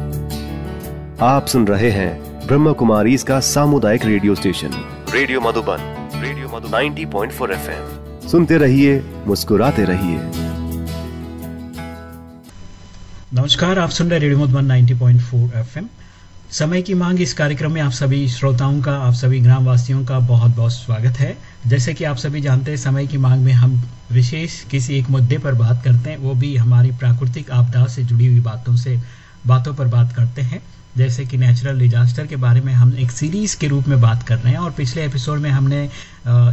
आप सुन रहे हैं ब्रह्म कुमारी इसका सामुदायिक radio station. Radio Madhuban radio Madhuban. 90.4 FM. सुनते रहिए मुस्कुराते रहिए। नमस्कार आप सुन रहे रेडियो मधुबन 90.4 एफएम। समय की मांग इस कार्यक्रम में आप सभी श्रोताओं का आप सभी ग्रामवासियों का बहुत बहुत स्वागत है। जैसे कि आप सभी जानते हैं समय की मांग में हम विशेष किसी एक मुद्दे पर बात करते हैं वो भी हमारी प्राकृतिक आपदा से जुड़ी हुई बातों से। बातों पर बात करते हैं। जैसे कि नेचुरल डिजास्टर के बारे में हम एक सीरीज़ के रूप में बात कर रहे हैं और पिछले एपिसोड में हमने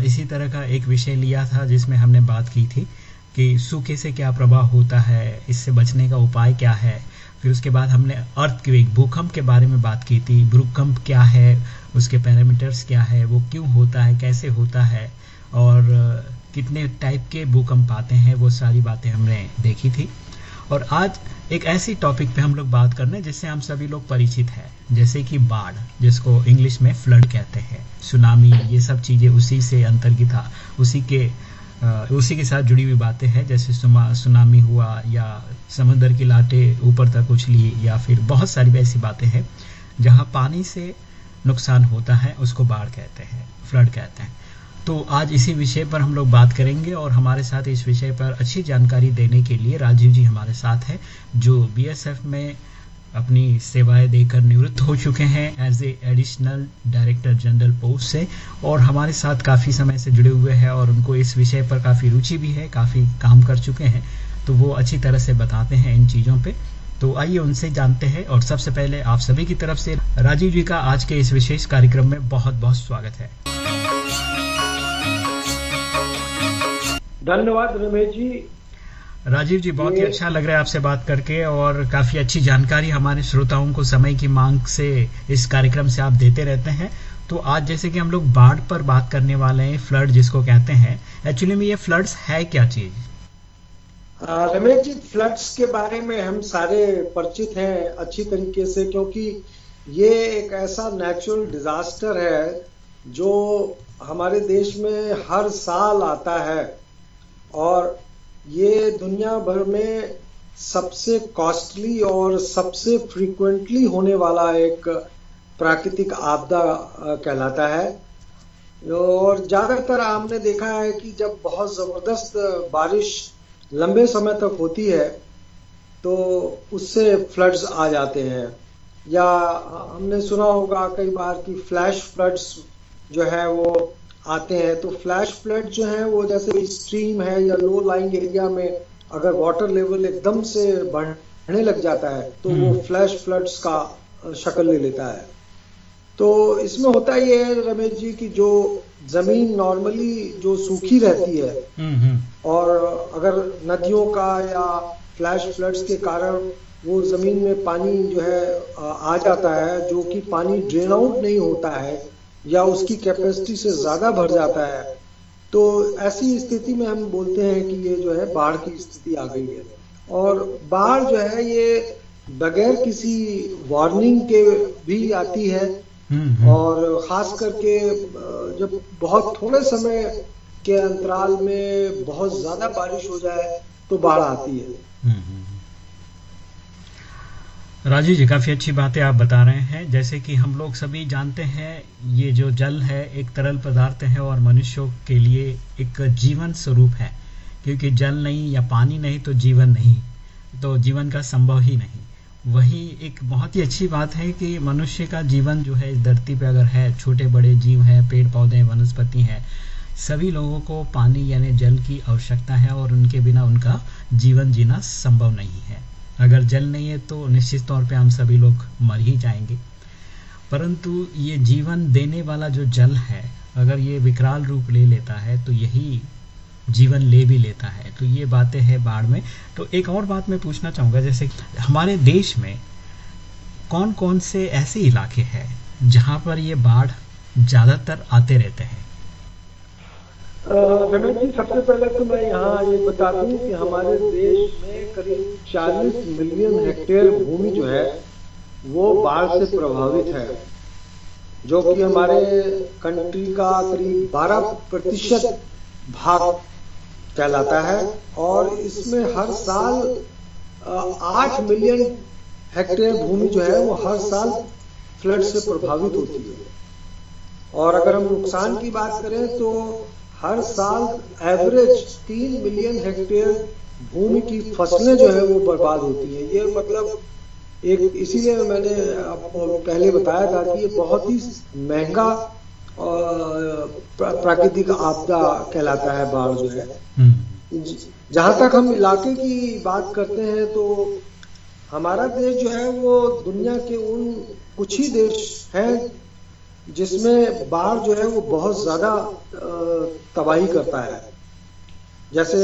इसी तरह का एक विषय लिया था जिसमें हमने बात की थी कि सूखे से क्या प्रभाव होता है, इससे बचने का उपाय क्या है। फिर उसके बाद हमने अर्थ क्वेक भूकंप के बारे में बात की थी, भूकंप क्या है, उसके पैरामीटर्स क्या है, वो क्यों होता है, कैसे होता है, और कितने टाइप के भूकंप आते हैं, वो सारी बातें हमने देखी थी। और आज एक ऐसी टॉपिक पे हम लोग बात कर रहे हैं जिससे हम सभी लोग परिचित हैं। जैसे कि बाढ़, जिसको इंग्लिश में फ्लड कहते हैं। सुनामी ये सब चीज़ें उसी से अंतर्गित उसी के उसी के साथ जुड़ी हुई बातें हैं। जैसे सुनामी हुआ या समंदर की लाटें ऊपर तक उछली या फिर बहुत सारी ऐसी बातें हैं, जहाँ पानी से नुकसान होता है, उसको बाढ़ कहते हैं फ्लड कहते हैं। तो आज इसी विषय पर हम लोग बात करेंगे और हमारे साथ इस विषय पर अच्छी जानकारी देने के लिए राजीव जी हमारे साथ हैं, जो बीएसएफ में अपनी सेवाएँ देकर निवृत्त हो चुके हैं as a additional director general post से, और हमारे साथ काफ़ी समय से जुड़े हुए हैं और उनको इस विषय पर काफ़ी रुचि भी है, काफ़ी काम कर चुके हैं तो वो अच्छी तरह से बताते हैं इन चीज़ों पे। तो आइए उनसे जानते हैं और सबसे पहले आप सभी की तरफ़ से राजीव जी का आज के इस विशेष कार्यक्रम में बहुत बहुत स्वागत है। धन्यवाद रमेश जी। राजीव जी बहुत ही अच्छा लग रहा है आपसे बात करके और काफ़ी अच्छी जानकारी हमारे श्रोताओं को समय की मांग से इस कार्यक्रम से आप देते रहते हैं। तो आज जैसे कि हम लोग बाढ़ पर बात करने वाले हैं फ्लड जिसको कहते हैं। एक्चुअली में ये फ्लड्स है क्या चीज़? रमेश जी फ्लड्स के बारे में हम सारे परिचित हैं अच्छी तरीके से क्योंकि ये एक ऐसा नेचुरल डिजास्टर है जो हमारे देश में हर साल आता है। और ये दुनिया भर में सबसे कॉस्टली और सबसे फ्रीक्वेंटली होने वाला एक प्राकृतिक आपदा कहलाता है। और ज़्यादातर हमने देखा है कि जब बहुत ज़बरदस्त बारिश लंबे समय तक होती है तो उससे फ्लड्स आ जाते हैं। या हमने सुना होगा कई बार कि फ्लैश फ्लड्स जो है वो आते हैं तो फ्लैश फ्लड जो है वो जैसे स्ट्रीम है या लो लाइंग एरिया में अगर वाटर लेवल एकदम से बढ़ने लग जाता है तो वो फ्लैश हम्म। फ्लड्स का शक्ल ले लेता है तो इसमें होता ये है रमेश जी की जो ज़मीन नॉर्मली जो सूखी रहती है हम्म, हम्म। और अगर नदियों का या फ्लैश फ्लड्स के कारण वो ज़मीन में पानी जो है आ जाता है जो कि पानी ड्रेन आउट नहीं होता है या उसकी कैपेसिटी से ज़्यादा भर जाता है तो ऐसी स्थिति में हम बोलते हैं कि ये जो है बाढ़ की स्थिति आ गई है। और बाढ़ जो है ये बगैर किसी वार्निंग के भी आती है। हम्म, हम्म। और खास करके जब बहुत थोड़े समय के अंतराल में बहुत ज़्यादा बारिश हो जाए तो बाढ़ आती है। हम्म, राजीव जी, काफ़ी अच्छी बातें आप बता रहे हैं। जैसे कि हम लोग सभी जानते हैं, ये जो जल है, एक तरल पदार्थ है और मनुष्यों के लिए एक जीवन स्वरूप है। क्योंकि जल नहीं या पानी नहीं तो जीवन नहीं। तो जीवन का संभव ही नहीं। वही एक बहुत ही अच्छी बात है कि मनुष्य का जीवन जो है, इस धरती पर अगर है, छोटे बड़े जीव हैं, पेड़ पौधे वनस्पति हैं, सभी लोगों को पानी यानी जल की आवश्यकता है और उनके बिना उनका जीवन जीना संभव नहीं है। अगर जल नहीं है तो निश्चित तौर पे हम सभी लोग मर ही जाएँगे। परंतु ये जीवन देने वाला जो जल है, अगर ये विकराल रूप ले लेता है तो यही जीवन ले भी लेता है। तो ये बातें हैं बाढ़ में। तो एक और बात मैं पूछना चाहूँगा, जैसे हमारे देश में कौन कौन से ऐसे इलाके हैं जहाँ पर ये बाढ़ ज़्यादातर आते रहते हैं? रमेश जी, सबसे पहले तो मैं यहाँ ये बता दूँ कि हमारे देश में करीब 40 मिलियन हेक्टेयर भूमि जो है, वो बाढ़ से प्रभावित है, जो कि हमारे कंट्री का करीब 12 प्रतिशत भाग कहलाता है और इसमें हर साल 8 मिलियन हेक्टेयर भूमि जो है, वो हर साल फ्लड से प्रभावित होती है। और अगर हम नुकसान की बात करें तो हर साल एवरेज तीन मिलियन हेक्टेयर भूमि की फ़सलें जो है वो बर्बाद होती हैं ये मतलब एक इसीलिए मैंने आपको पहले बताया था कि ये बहुत ही महँगा प्राकृतिक आपदा कहलाता है बाढ़ जो है हम्म। जहाँ तक हम इलाके की बात करते हैं तो हमारा देश जो है वो दुनिया के उन कुछ ही देश हैं जिसमें बाढ़ जो है वो बहुत ज़्यादा तबाही करता है। जैसे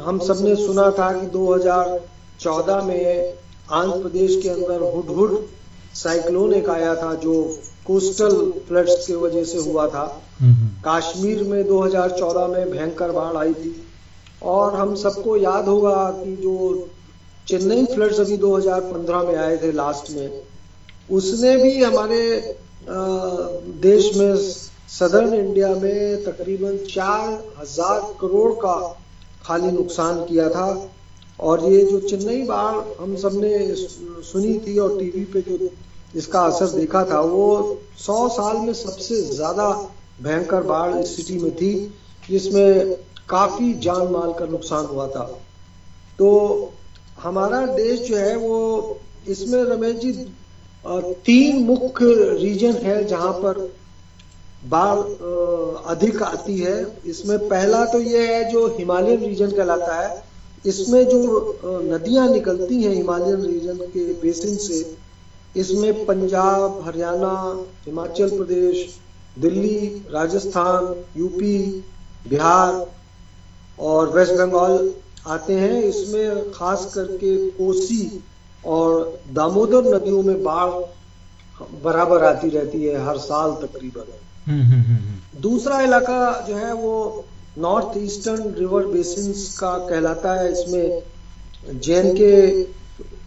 हम सबने सुना था कि 2014 में आंध्र प्रदेश के अंदर हुडहुड साइक्लोन एक आया था जो कोस्टल फ्लड्स की वजह से हुआ था। कश्मीर में 2014 में भयंकर बाढ़ आई थी। और हम सबको याद होगा कि जो चेन्नई फ्लड्स अभी 2015 में आए थे लास्ट में उसने भी हमारे देश में सदर्न इंडिया में तकरीबन चार हज़ार करोड़ का खाली नुकसान किया था। और ये जो चेन्नई बाढ़ हम सबने सुनी थी और टीवी पे जो इसका असर देखा था, वो सौ साल में सबसे ज़्यादा भयंकर बाढ़ इस सिटी में थी, जिसमें काफ़ी जान माल का नुकसान हुआ था। तो हमारा देश जो है, वो इसमें रमेश जी तीन मुख्य रीजन है जहाँ पर बाढ़ अधिक आती है। इसमें पहला तो ये है जो हिमालयन रीजन कहलाता है। इसमें जो नदियाँ निकलती हैं हिमालयन रीजन के बेसिन से, इसमें पंजाब, हरियाणा, हिमाचल प्रदेश, दिल्ली, राजस्थान, यूपी, बिहार और वेस्ट बंगाल आते हैं। इसमें खास करके कोसी और दामोदर नदियों में बाढ़ बराबर आती रहती है हर साल तकरीबन। हम्म, हम्म, हम्म, दूसरा इलाका जो है वो नॉर्थ ईस्टर्न रिवर बेसिन का कहलाता है। इसमें जैन के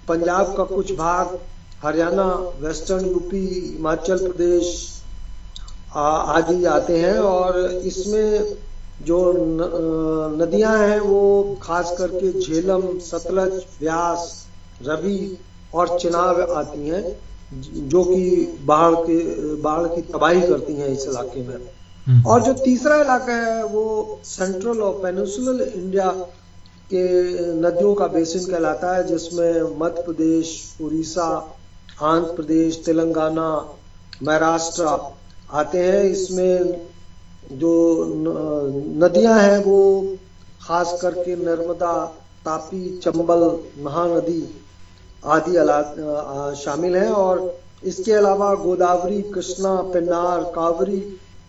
पंजाब का कुछ भाग हरियाणा वेस्टर्न यूपी हिमाचल प्रदेश आदि आते हैं और इसमें जो नदियाँ हैं वो खास करके झेलम सतलज व्यास रवि और चिनाब आती हैं जो कि बाढ़ के बाढ़ की तबाही करती हैं इस इलाके में हम्म। और जो तीसरा इलाका है वो सेंट्रल और पेनिसुलर इंडिया के नदियों का बेसिन कहलाता है जिसमें मध्य प्रदेश उड़ीसा आंध्र प्रदेश तेलंगाना महाराष्ट्र आते हैं इसमें जो नदियाँ हैं वो खास करके नर्मदा तापी चंबल महानदी आदि शामिल हैं और इसके अलावा गोदावरी कृष्णा पेन्नार कावरी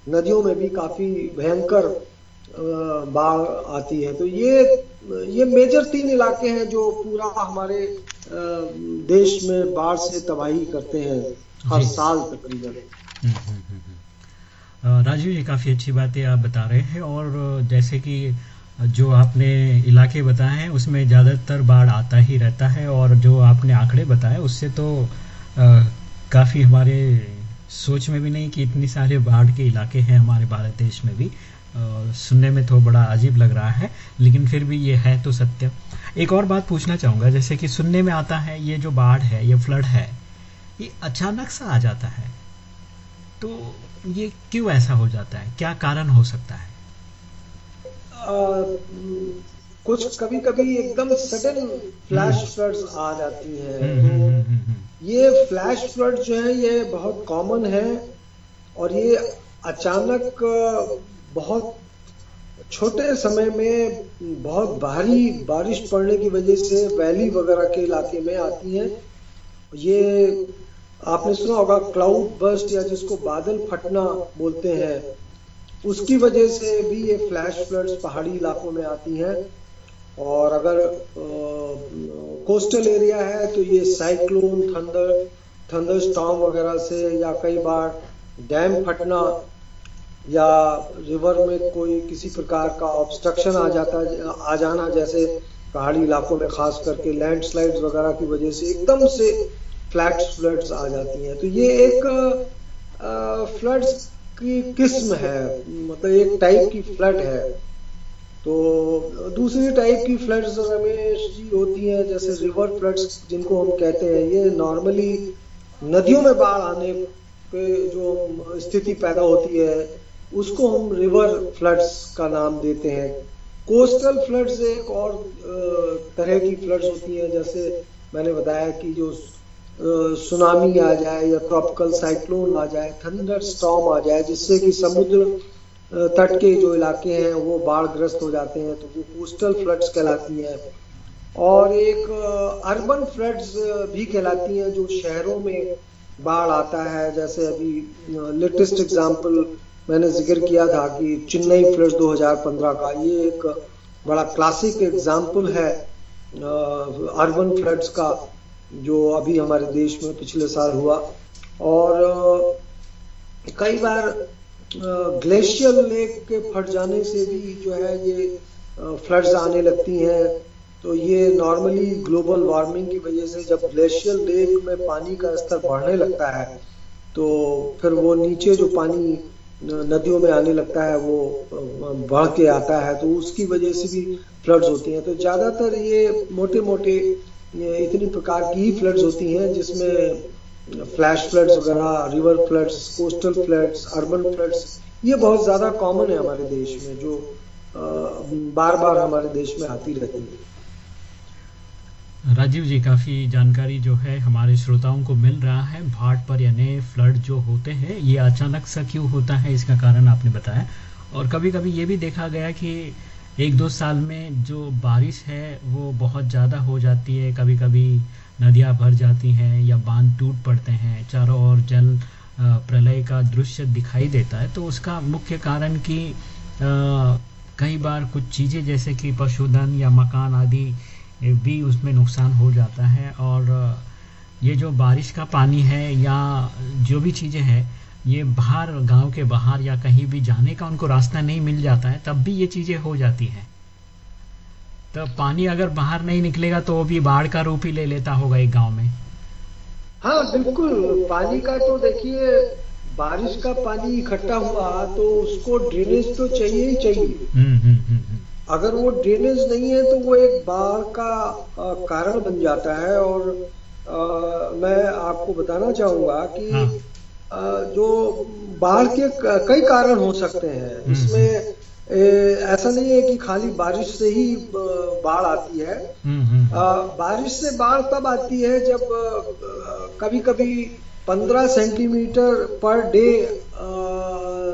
नदियों में भी काफ़ी भयंकर बाढ़ आती है। तो ये ये मेजर तीन इलाके हैं जो पूरा हमारे देश में बाढ़ से तबाही करते हैं हर साल तकरीबन। हम्म, हम्म, हम्म, राजीव जी काफ़ी अच्छी बातें आप बता रहे हैं और जैसे कि जो आपने इलाके बताए हैं उसमें ज़्यादातर बाढ़ आता ही रहता है और जो आपने आंकड़े बताए उससे तो काफ़ी हमारे सोच में भी नहीं कि इतनी सारे बाढ़ के इलाके हैं हमारे भारत देश में भी। आ, सुनने में तो बड़ा अजीब लग रहा है लेकिन फिर भी ये है तो सत्य। एक और बात पूछना चाहूँगा जैसे कि सुनने में आता है ये जो बाढ़ है ये फ्लड है ये अचानक सा आ जाता है तो ये क्यों ऐसा हो जाता है? क्या कारण हो सकता है? कुछ कभी कभी एकदम सडन फ्लैश फ्लड्स आ जाती है। हम्म, तो हम्म, हम्म, ये फ्लैश फ्लड जो है ये बहुत कॉमन है और ये अचानक बहुत छोटे समय में बहुत भारी बारिश पड़ने की वजह से वैली वगैरह के इलाके में आती है। ये आपने सुना होगा क्लाउड बर्स्ट या जिसको बादल फटना बोलते हैं। उसकी वजह से भी ये फ्लैश फ्लड्स पहाड़ी इलाकों में आती हैं। और अगर कोस्टल एरिया है तो ये साइक्लोन थंडर थंडर स्टॉम वगैरह से या कई बार डैम फटना या रिवर में कोई किसी प्रकार का ऑब्स्ट्रक्शन आ जाता, आ जाना जैसे पहाड़ी इलाकों में, खास करके लैंडस्लाइड्स वगैरह की वजह से एकदम से फ्लैट्स फ्लड्स आ जाती हैं। तो ये एक फ्लड्स की किस्म है मतलब एक टाइप की फ्लड है। तो दूसरी टाइप की फ्लड्स रमेश जी होती हैं, जैसे रिवर फ्लड्स जिनको हम कहते हैं। ये नॉर्मली नदियों में बाढ़ आने पे जो स्थिति पैदा होती है, उसको हम रिवर फ्लड्स का नाम देते हैं। कोस्टल फ्लड्स एक और तरह की फ्लड्स होती हैं, जैसे मैंने बताया कि जो सुनामी आ जाए या ट्रॉपिकल साइक्लोन आ जाए थंडर स्टॉम आ जाए, जिससे कि समुद्र तट के जो इलाके हैं, वो बाढ़ ग्रस्त हो जाते हैं तो वो कोस्टल फ्लड्स कहलाती हैं। और एक अर्बन फ्लड्स भी कहलाती हैं जो शहरों में बाढ़ आता है। जैसे अभी लेटेस्ट एग्जांपल मैंने ज़िक्र किया था कि चेन्नई फ्लड्स 2015 का, ये एक बड़ा क्लासिक एग्जांपल है अर्बन फ्लड्स का। जो अभी हमारे देश में पिछले साल हुआ। और कई बार ग्लेशियर लेक के फट जाने से भी जो है ये फ्लड्स आने लगती हैं। तो ये नॉर्मली ग्लोबल वार्मिंग की वजह से जब ग्लेशियर लेक में पानी का स्तर बढ़ने लगता है तो फिर वो नीचे जो पानी नदियों में आने लगता है, वो बढ़ के आता है। तो उसकी वजह से भी फ्लड्स होती हैं। तो ज़्यादातर ये मोटे मोटे इतनी प्रकार की फ्लड्स होती हैं जिसमें फ्लैश फ्लड्स वगैरह river floods coastal floods urban floods ये बहुत ज़्यादा कॉमन है हमारे देश में जो बार बार हमारे देश में आती रहती है। राजीव जी, काफ़ी जानकारी जो है हमारे श्रोताओं को मिल रहा है। भाट पर यानी फ्लड जो होते हैं, ये अचानक सा क्यों होता है, इसका कारण आपने बताया। और कभी कभी ये भी देखा गया कि एक दो साल में जो बारिश है, वो बहुत ज़्यादा हो जाती है। कभी कभी नदियाँ भर जाती हैं या बाँध टूट पड़ते हैं। चारों ओर जल प्रलय का दृश्य दिखाई देता है। तो उसका मुख्य कारण कि कई बार कुछ चीज़ें जैसे कि पशुधन या मकान आदि भी उसमें नुकसान हो जाता है। और ये जो बारिश का पानी है या जो भी चीज़ें हैं ये बाहर गाँव के बाहर या कहीं भी जाने का उनको रास्ता नहीं मिल जाता है तब भी ये चीज़ें हो जाती हैं। तो पानी अगर बाहर नहीं निकलेगा तो वो भी बाढ़ का रूप ही ले लेता होगा एक गाँव में। हाँ बिल्कुल। पानी का तो देखिए बारिश का पानी इकट्ठा हुआ तो उसको ड्रेनेज तो चाहिए ही चाहिए। हम्म, हम्म, हम्म, अगर वो ड्रेनेज नहीं है तो वो एक बाढ़ का कारण बन जाता है और आ, मैं आपको बताना चाहूँगा कि हाँ। जो बाढ़ के कई कारण हो सकते हैं हम्म, इसमें हम्म। ऐसा नहीं है कि खाली बारिश से ही बाढ़ आती है हम्म, आ, बारिश से बाढ़ तब आती है जब कभी कभी पंद्रह सेंटीमीटर पर डे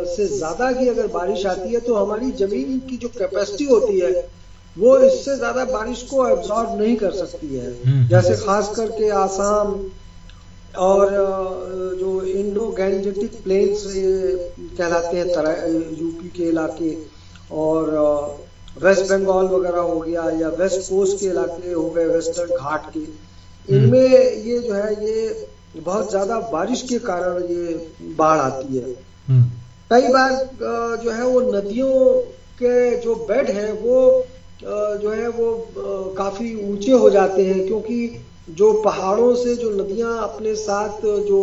से ज़्यादा की अगर बारिश आती है तो हमारी ज़मीन की जो कैपेसिटी होती है वो इससे ज़्यादा बारिश को एब्जॉर्ब नहीं कर सकती है हम्म। जैसे खास करके आसाम और जो इंडो गैंजेटिक प्लेन्स कहलाते हैं यूपी के इलाके और वेस्ट बंगाल वगैरह हो गया या वेस्ट कोस्ट के इलाके हो गए वेस्टर्न घाट के हम्म। इनमें ये जो है ये बहुत ज़्यादा बारिश के कारण ये बाढ़ आती है हम्म। कई बार जो है वो नदियों के जो बेड है वो जो है वो काफ़ी ऊँचे हो जाते हैं क्योंकि जो पहाड़ों से जो नदियाँ अपने साथ जो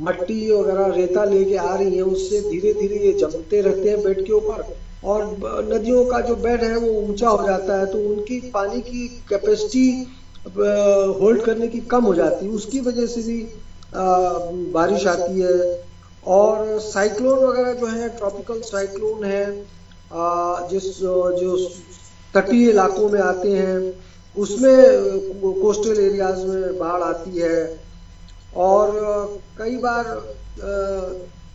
मट्टी वगैरह रेता लेके आ रही है, उससे धीरे धीरे ये जमते रहते हैं बेड के ऊपर। और नदियों का जो बेड है वो ऊँचा हो जाता है तो उनकी पानी की कैपेसिटी होल्ड करने की कम हो जाती है। उसकी वजह से भी बारिश आती है। और साइक्लोन वगैरह जो है, ट्रॉपिकल साइक्लोन है जिस, जो तटीय इलाकों में आते हैं उसमें कोस्टल एरियाज़ में बाढ़ आती है। और कई बार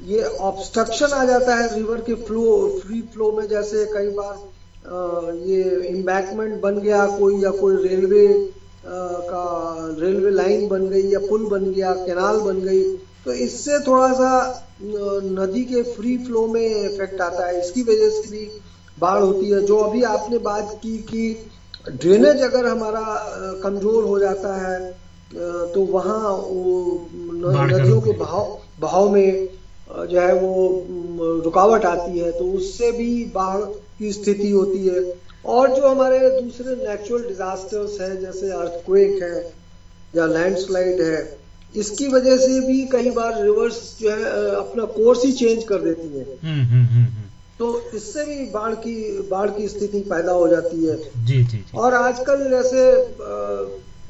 ये ऑब्स्ट्रक्शन आ जाता है रिवर के फ्लो फ्री फ्लो में। जैसे कई बार ये इम्बैकमेंट बन गया कोई या कोई रेलवे का रेलवे लाइन बन गई या पुल बन गया कैनाल बन गई तो इससे थोड़ा सा नदी के फ्री फ्लो में इफ़ेक्ट आता है। इसकी वजह से भी बाढ़ होती है। जो अभी आपने बात की कि ड्रेनेज अगर हमारा कमज़ोर हो जाता है तो वहाँ नदियों के बहाव बहाव में जो है वो रुकावट आती है तो उससे भी बाढ़ की स्थिति होती है। और जो हमारे दूसरे नेचुरल डिजास्टर्स है जैसे अर्थक्वेक है या लैंडस्लाइड है इसकी वजह से भी कई बार रिवर्स जो है अपना कोर्स ही चेंज कर देती है। हम्म, हम्म, हम्म, तो इससे भी बाढ़ की बाढ़ की स्थिति पैदा हो जाती है जी जी, जी। और आजकल जैसे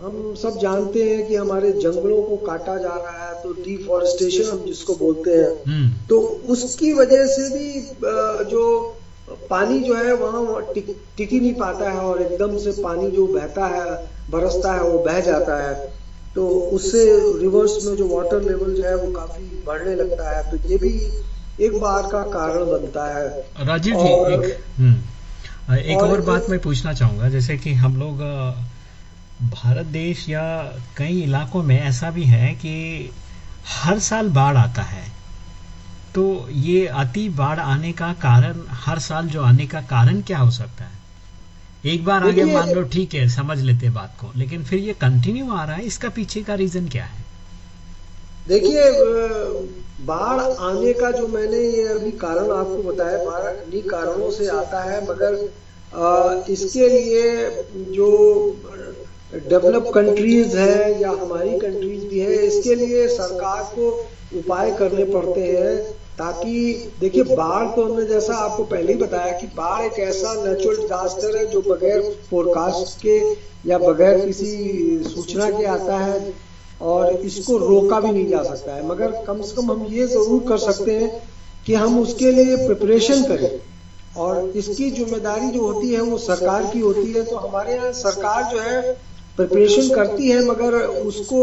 हम सब जानते हैं कि हमारे जंगलों को काटा जा रहा है तो डिफॉरेस्टेशन हम जिसको बोलते हैं हम्म। तो उसकी वजह से भी जो पानी जो है वहाँ टिक, टिक ही नहीं पाता है और एकदम से पानी जो बहता है बरसता है वो बह जाता है तो उससे रिवर्स में जो वाटर लेवल जो है वो काफ़ी बढ़ने लगता है तो ये भी एक बार का कारण बनता है। राजीव जी और, एक, हम्म, एक और, और बात मैं पूछना चाहूँगा जैसे कि हम लोग भारत देश या कई इलाकों में ऐसा भी है कि हर साल बाढ़ आता है। तो ये अति बाढ़ आने का कारण हर साल जो आने का कारण क्या हो सकता है? एक बार आगे मान लो ठीक है समझ लेते बात को लेकिन फिर ये कंटिन्यू आ रहा है इसका पीछे का रीजन क्या है? देखिए बाढ़ आने का जो मैंने ये अभी कारण आपको बताया, बाढ़ इन्हीं कारणों से आता है, मगर इसके लिए जो डेवलप कंट्रीज़ है या हमारी कंट्रीज़ भी है, इसके लिए सरकार को उपाय करने पड़ते हैं ताकि, देखिए, बाढ़ तो हमने जैसा आपको पहले ही बताया कि बाढ़ एक ऐसा नेचुरल डिजास्टर है जो बगैर फोरकास्ट के या बगैर किसी सूचना के आता है और इसको रोका भी नहीं जा सकता है। मगर कम से कम हम ये ज़रूर कर सकते हैं कि हम उसके लिए प्रिपरेशन करें। और इसकी ज़िम्मेदारी जो होती है, वो सरकार की होती है। तो हमारे यहाँ सरकार जो है प्रिपरेशन करती है, मगर उसको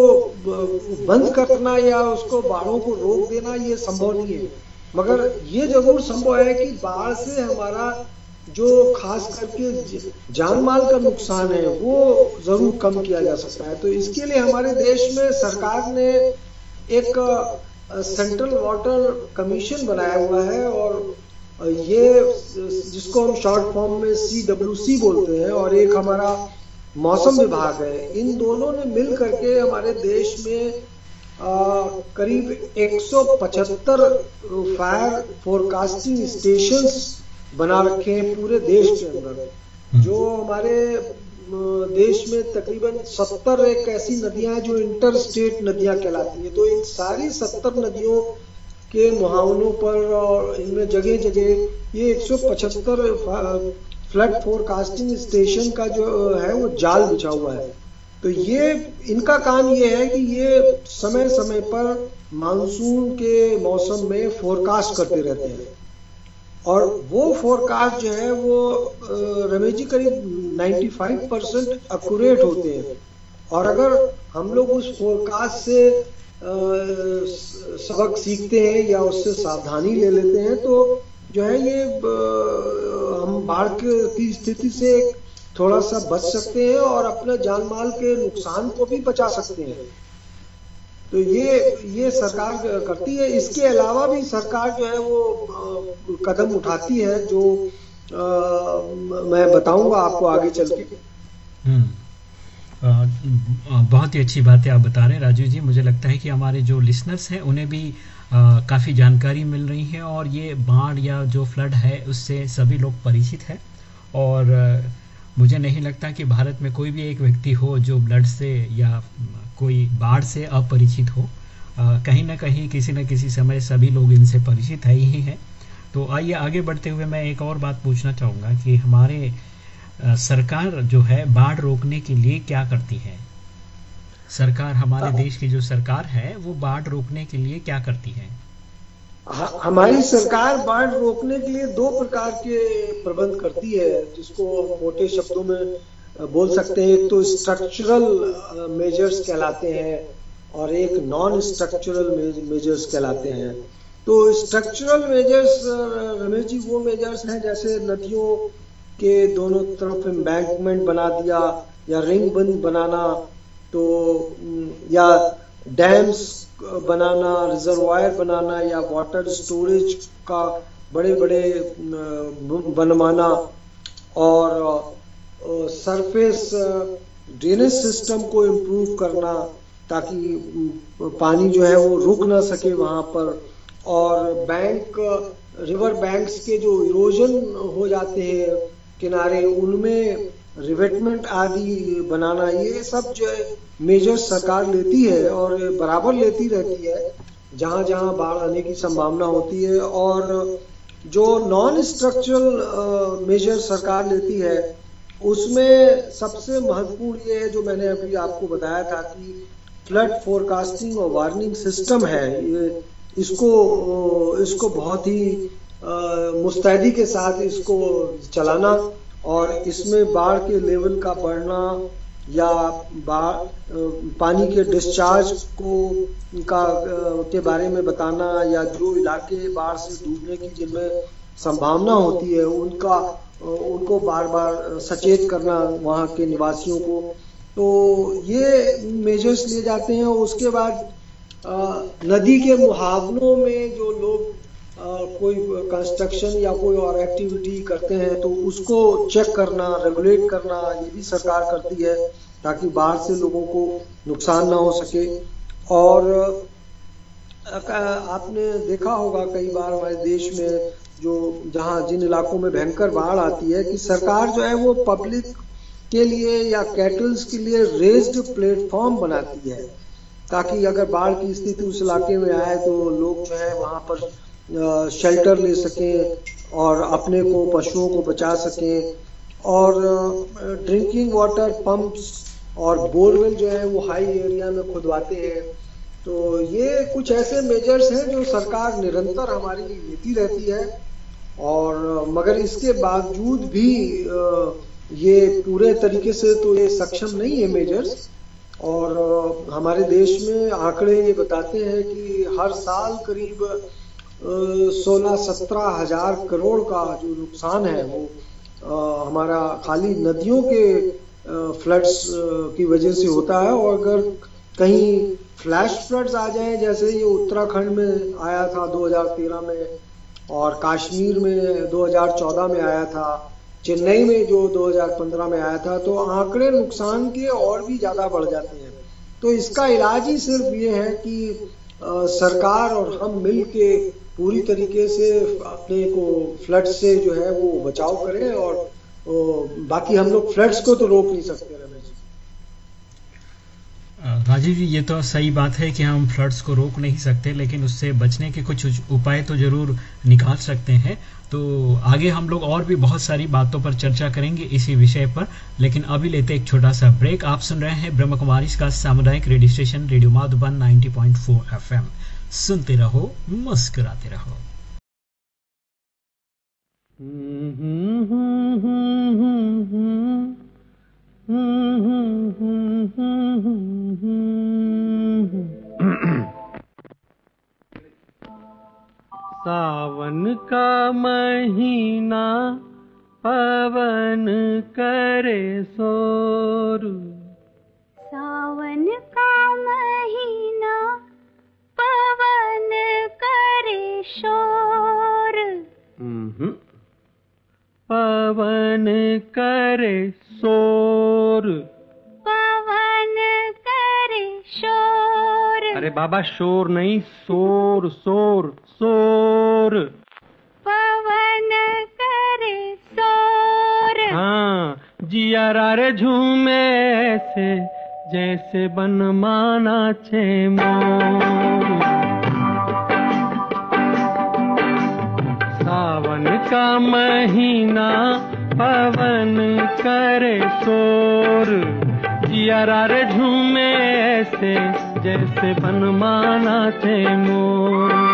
बंद करना या उसको बाढ़ों को रोक देना, ये संभव नहीं है। मगर ये ज़रूर संभव है कि बाढ़ से हमारा जो खास करके जान माल का नुकसान है वो ज़रूर कम किया जा सकता है। तो इसके लिए हमारे देश में सरकार ने एक सेंट्रल वाटर कमीशन बनाया हुआ है और ये जिसको हम शॉर्ट फॉर्म में सी डब्ल्यू सी बोलते हैं और एक हमारा मौसम विभाग है इन दोनों ने मिल करके हमारे देश में आ, करीब 175 फायर फोरकास्टिंग स्टेशंस बना रखे हैं पूरे देश के अंदर। जो हमारे देश में तकरीबन 70 एक ऐसी नदियाँ हैं जो इंटर स्टेट नदियाँ कहलाती है। तो इन सारी 70 नदियों के मुहावनों पर और इनमें जगह जगह ये 175 फ्लड फोरकास्टिंग स्टेशन का जो है वो जाल बिछा हुआ है। तो ये इनका काम ये है कि ये समय समय पर मानसून के मौसम में फोरकास्ट करते रहते हैं। और वो फोरकास्ट जो है वो रमेश जी करीब 95 परसेंट अक्यूरेट होते हैं। और अगर हम लोग उस फोरकास्ट से सबक सीखते हैं या उससे सावधानी ले लेते हैं तो जो है ये हम बाढ़ की स्थिति से थोड़ा सा बच सकते हैं और अपने जान माल के नुकसान को भी बचा सकते हैं। तो ये ये सरकार करती है। इसके अलावा भी सरकार जो है वो कदम उठाती है जो आ, मैं बताऊँगा आपको आगे चल के। हम्म। बहुत ही अच्छी बात आप बता रहे हैं राजू जी। मुझे लगता है कि हमारे जो लिसनर्स हैं उन्हें भी काफ़ी जानकारी मिल रही है और ये बाढ़ या जो फ्लड है उससे सभी लोग परिचित है। और मुझे नहीं लगता कि भारत में कोई भी एक व्यक्ति हो जो ब्लड से या कोई बाढ़ से अपरिचित हो कहीं ना कहीं किसी न किसी समय सभी लोग इनसे परिचित है ही हैं। तो आइए आगे बढ़ते हुए मैं एक और बात पूछना चाहूँगा कि हमारे सरकार जो है बाढ़ रोकने के लिए क्या करती है? सरकार हमारे हाँ। देश की जो सरकार है वो बाढ़ रोकने के लिए क्या करती है? हमारी सरकार बाढ़ रोकने के लिए दो प्रकार के प्रबंध करती है जिसको मोटे शब्दों में बोल सकते हैं, एक तो स्ट्रक्चरल मेजर्स कहलाते हैं और एक नॉन स्ट्रक्चरल मेजर्स कहलाते हैं। तो स्ट्रक्चरल मेजर्स रमेश जी, वो मेजर्स हैं जैसे नदियों के दोनों तरफ़ एम्बैंकमेंट बना दिया या रिंग बंद बनाना तो या डैम्स बनाना रिजर्वायर बनाना या वाटर स्टोरेज का बड़े बड़े बनवाना और सरफेस ड्रेनेज सिस्टम को इम्प्रूव करना ताकि पानी जो है वो रुक ना सके वहाँ पर। और बैंक रिवर बैंक्स के जो इरोजन हो जाते हैं, किनारे, उनमें रिवेटमेंट आदि बनाना, ये सब जो है मेजर सरकार लेती है और बराबर लेती रहती है, जहाँ जहाँ बाढ़ आने की संभावना होती है। और जो नॉन स्ट्रक्चरल मेजर सरकार लेती है उसमें सबसे महत्वपूर्ण ये है जो मैंने अभी आपको बताया था कि फ्लड फोरकास्टिंग और वार्निंग सिस्टम है, ये इसको इसको बहुत ही मुस्तैदी के साथ इसको चलाना और इसमें बाढ़ के लेवल का बढ़ना या बाढ़ पानी के डिस्चार्ज को, का के बारे में बताना या जो इलाके बाढ़ से डूबने की जिनमें संभावना होती है, उनका उनको बार बार सचेत करना वहाँ के निवासियों को। तो ये मेजर्स लिए जाते हैं, उसके बाद नदी के मुहावनों में जो लोग कोई कंस्ट्रक्शन या कोई और एक्टिविटी करते हैं तो उसको चेक करना रेगुलेट करना, ये भी सरकार करती है, ताकि बाहर से लोगों को नुकसान ना हो सके। और आपने देखा होगा कई बार हमारे देश में जो, जहाँ जिन इलाकों में भयंकर बाढ़ आती है, कि सरकार जो है वो पब्लिक के लिए या कैटल्स के लिए रेज्ड प्लेटफॉर्म बनाती है, ताकि अगर बाढ़ की स्थिति उस इलाके में आए तो लोग जो है वहाँ पर शेल्टर ले सकें और अपने को, पशुओं को बचा सकें। और ड्रिंकिंग वाटर पंप्स और बोरवेल जो है वो हाई एरिया में खुदवाते हैं। तो ये कुछ ऐसे मेजर्स हैं जो सरकार निरंतर हमारी लेती रहती है। और मगर इसके बावजूद भी ये पूरे तरीके से तो ये सक्षम नहीं है मेजर्स। और हमारे देश में आंकड़े ये बताते हैं कि हर साल करीब सोलह सत्रह हज़ार करोड़ का जो नुकसान है वो हमारा खाली नदियों के फ्लड्स की वजह से होता है। और अगर कहीं फ्लैश फ्लड्स आ जाएँ, जैसे ये उत्तराखंड में आया था 2013 में और कश्मीर में 2014 में आया था चेन्नई में जो 2015 में आया था तो आंकड़े नुकसान के और भी ज़्यादा बढ़ जाते हैं। तो इसका इलाज ही सिर्फ़ ये है कि आ, सरकार और हम मिल के पूरी तरीके से अपने को फ्लड से जो है वो बचाव करें और बाकी हम लोग फ्लड्स को तो रोक नहीं सकते। राजीव जी, ये तो सही बात है कि हम फ्लड्स को रोक नहीं सकते, लेकिन उससे बचने के कुछ उपाय तो ज़रूर निकाल सकते हैं। तो आगे हम लोग और भी बहुत सारी बातों पर चर्चा करेंगे इसी विषय पर, लेकिन अभी लेते एक छोटा सा ब्रेक आप सुन रहे हैं ब्रह्म कुमारी का सामुदायिक radio station radio Madhuban 90.4 FM सुनते रहो, मुस्कुराते रहो। सावन का महीना पवन करे सोरू सावन का महीना पवन करे शोर। पवन करे शोर। पवन करे शोर। अरे बाबा शोर नहीं शोर शोर शोर। पवन करे शोर। हाँ जिया रे झूमे ऐसे जैसे बन माना छे मोर। का महीना पवन करे शोर। जियारा रे झूमे ऐसे जैसे बनमाना थे मोर।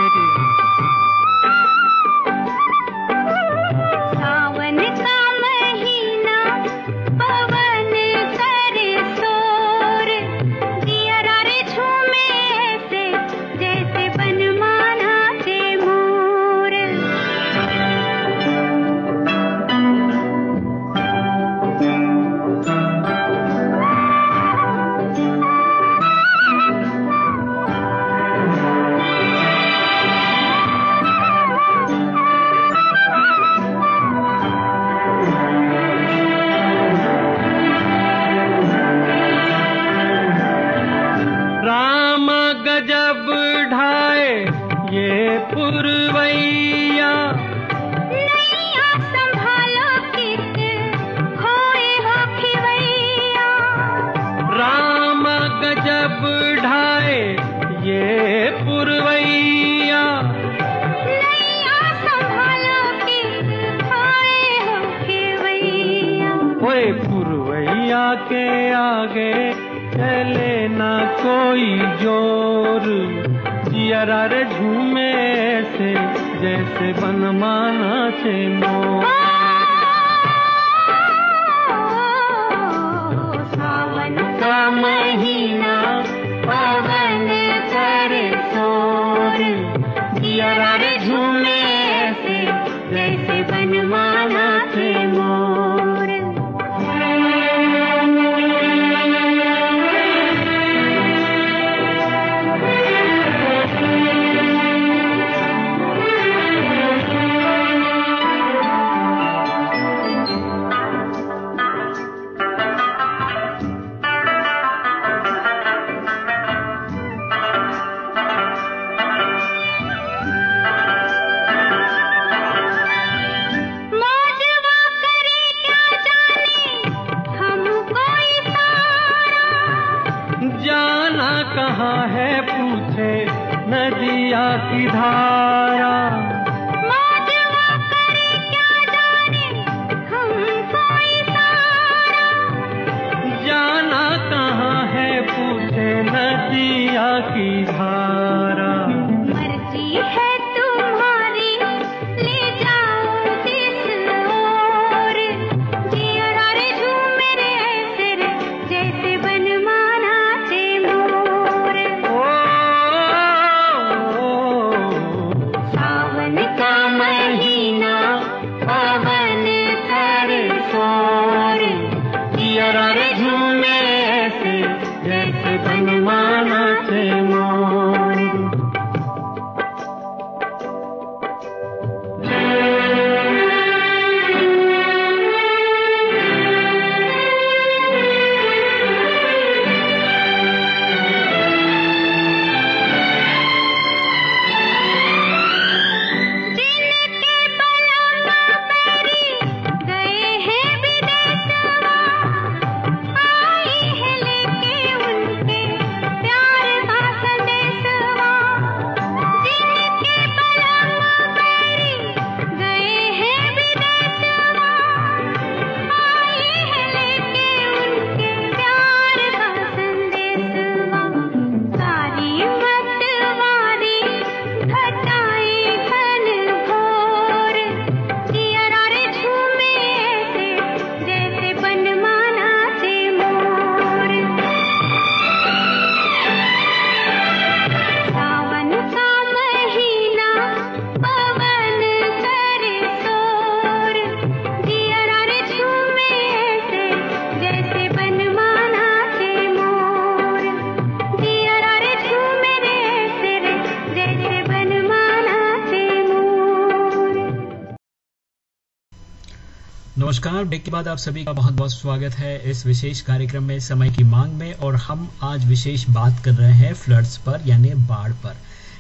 नमस्कार, ब्रेक के बाद आप सभी का बहुत बहुत स्वागत है इस विशेष कार्यक्रम में, समय की मांग में, और हम आज विशेष बात कर रहे हैं फ्लड्स पर, यानी बाढ़ पर।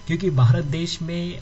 क्योंकि भारत देश में,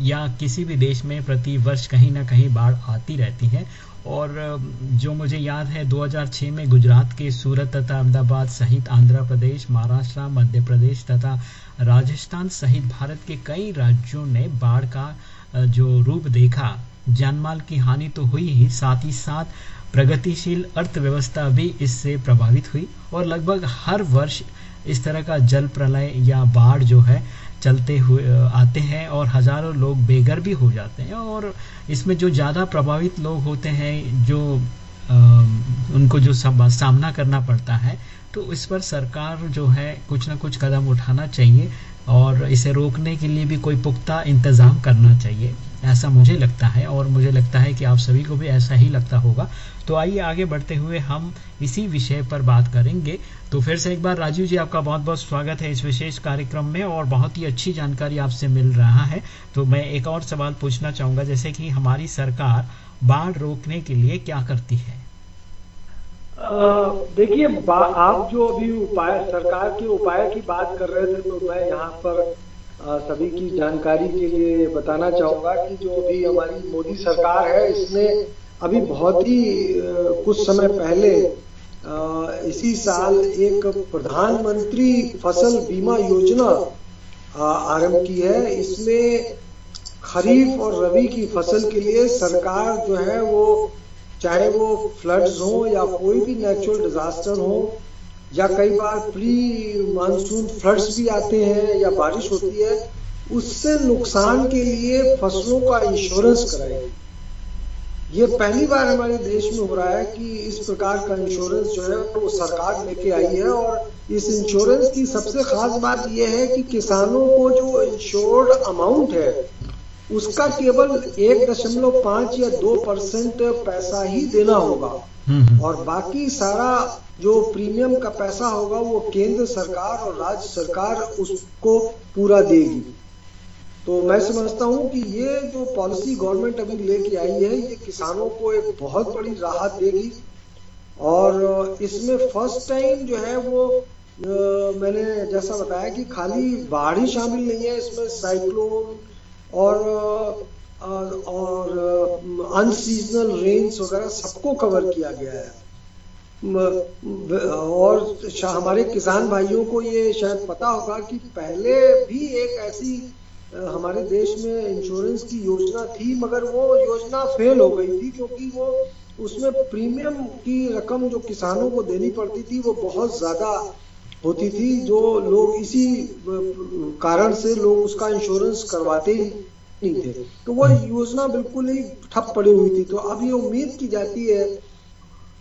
या किसी भी देश में प्रति वर्ष कहीं ना कहीं बाढ़ आती रहती है, और जो मुझे याद है 2006 में गुजरात के सूरत तथा अहमदाबाद सहित आंध्र प्रदेश, महाराष्ट्र, मध्य प्रदेश तथा राजस्थान सहित भारत के कई राज्यों ने बाढ़ का, जो रूप देखा जानमाल की हानि तो हुई ही साथ ही साथ प्रगतिशील अर्थव्यवस्था भी इससे प्रभावित हुई और लगभग हर वर्ष इस तरह का जल प्रलय या बाढ़ जो है चलते हुए आते हैं और हज़ारों लोग बेघर भी हो जाते हैं और इसमें जो ज़्यादा प्रभावित लोग होते हैं जो अ, उनको जो सामना करना पड़ता है तो इस पर सरकार जो है कुछ ना कुछ कदम उठाना चाहिए। और इसे रोकने के लिए भी कोई पुख्ता इंतज़ाम करना चाहिए। ऐसा मुझे लगता है और मुझे लगता है कि आप सभी को भी ऐसा ही लगता होगा। तो आइए आगे बढ़ते हुए हम इसी विषय पर बात करेंगे। तो फिर से एक बार राजीव जी, आपका बहुत बहुत स्वागत है इस विशेष कार्यक्रम में और बहुत ही अच्छी जानकारी आपसे मिल रहा है। तो मैं एक और सवाल पूछना चाहूँगा, जैसे कि हमारी सरकार बाढ़ रोकने के लिए क्या करती है? देखिए आप जो अभी उपाय सरकार के उपाय की बात कर रहे थे तो मैं यहाँ पर अ, सभी की जानकारी के लिए बताना चाहूँगा कि जो अभी हमारी मोदी सरकार है इसने अभी बहुत ही कुछ समय पहले अ, इसी साल एक प्रधानमंत्री फ़सल बीमा योजना आरंभ की है। इसमें खरीफ और रबी की फ़सल के लिए सरकार जो है वो चाहे वो फ्लड्स हो या कोई भी नेचुरल डिजास्टर हो, या कई बार प्री मानसून फ्लड्स भी आते हैं या बारिश होती है, उससे नुकसान के लिए फ़सलों का इंश्योरेंस कराएगी ये पहली बार हमारे देश में हो रहा है कि इस प्रकार का इंश्योरेंस जो है वो सरकार लेके आई है और इस इंश्योरेंस की सबसे खास बात यह है कि किसानों को जो इंश्योर्ड अमाउंट है उसका केवल एक दशमलव पाँच या दो परसेंट पैसा ही देना होगा। हम्म, हम्म, और बाकी सारा जो प्रीमियम का पैसा होगा वो केंद्र सरकार और राज्य सरकार उसको पूरा देगी। तो मैं समझता हूँ कि ये जो पॉलिसी गवर्नमेंट अभी लेके आई है ये किसानों को एक बहुत बड़ी राहत देगी। और इसमें फ़र्स्ट टाइम जो है वो मैंने जैसा बताया कि खाली बाढ़ ही शामिल नहीं है इसमें साइक्लोन और और अनसीजनल रेन्स वगैरह सबको कवर किया गया है। और हमारे किसान भाइयों को ये शायद पता होगा कि पहले भी एक ऐसी हमारे देश में इंश्योरेंस की योजना थी, मगर वो योजना फेल हो गई थी, क्योंकि वो उसमें प्रीमियम की रकम जो किसानों को देनी पड़ती थी, वो बहुत ज़्यादा होती थी, जो लोग इसी कारण से लोग उसका इंश्योरेंस करवाते ही नहीं थे। तो वो योजना बिल्कुल ही ठप पड़ी हुई थी। तो अब ये उम्मीद की जाती है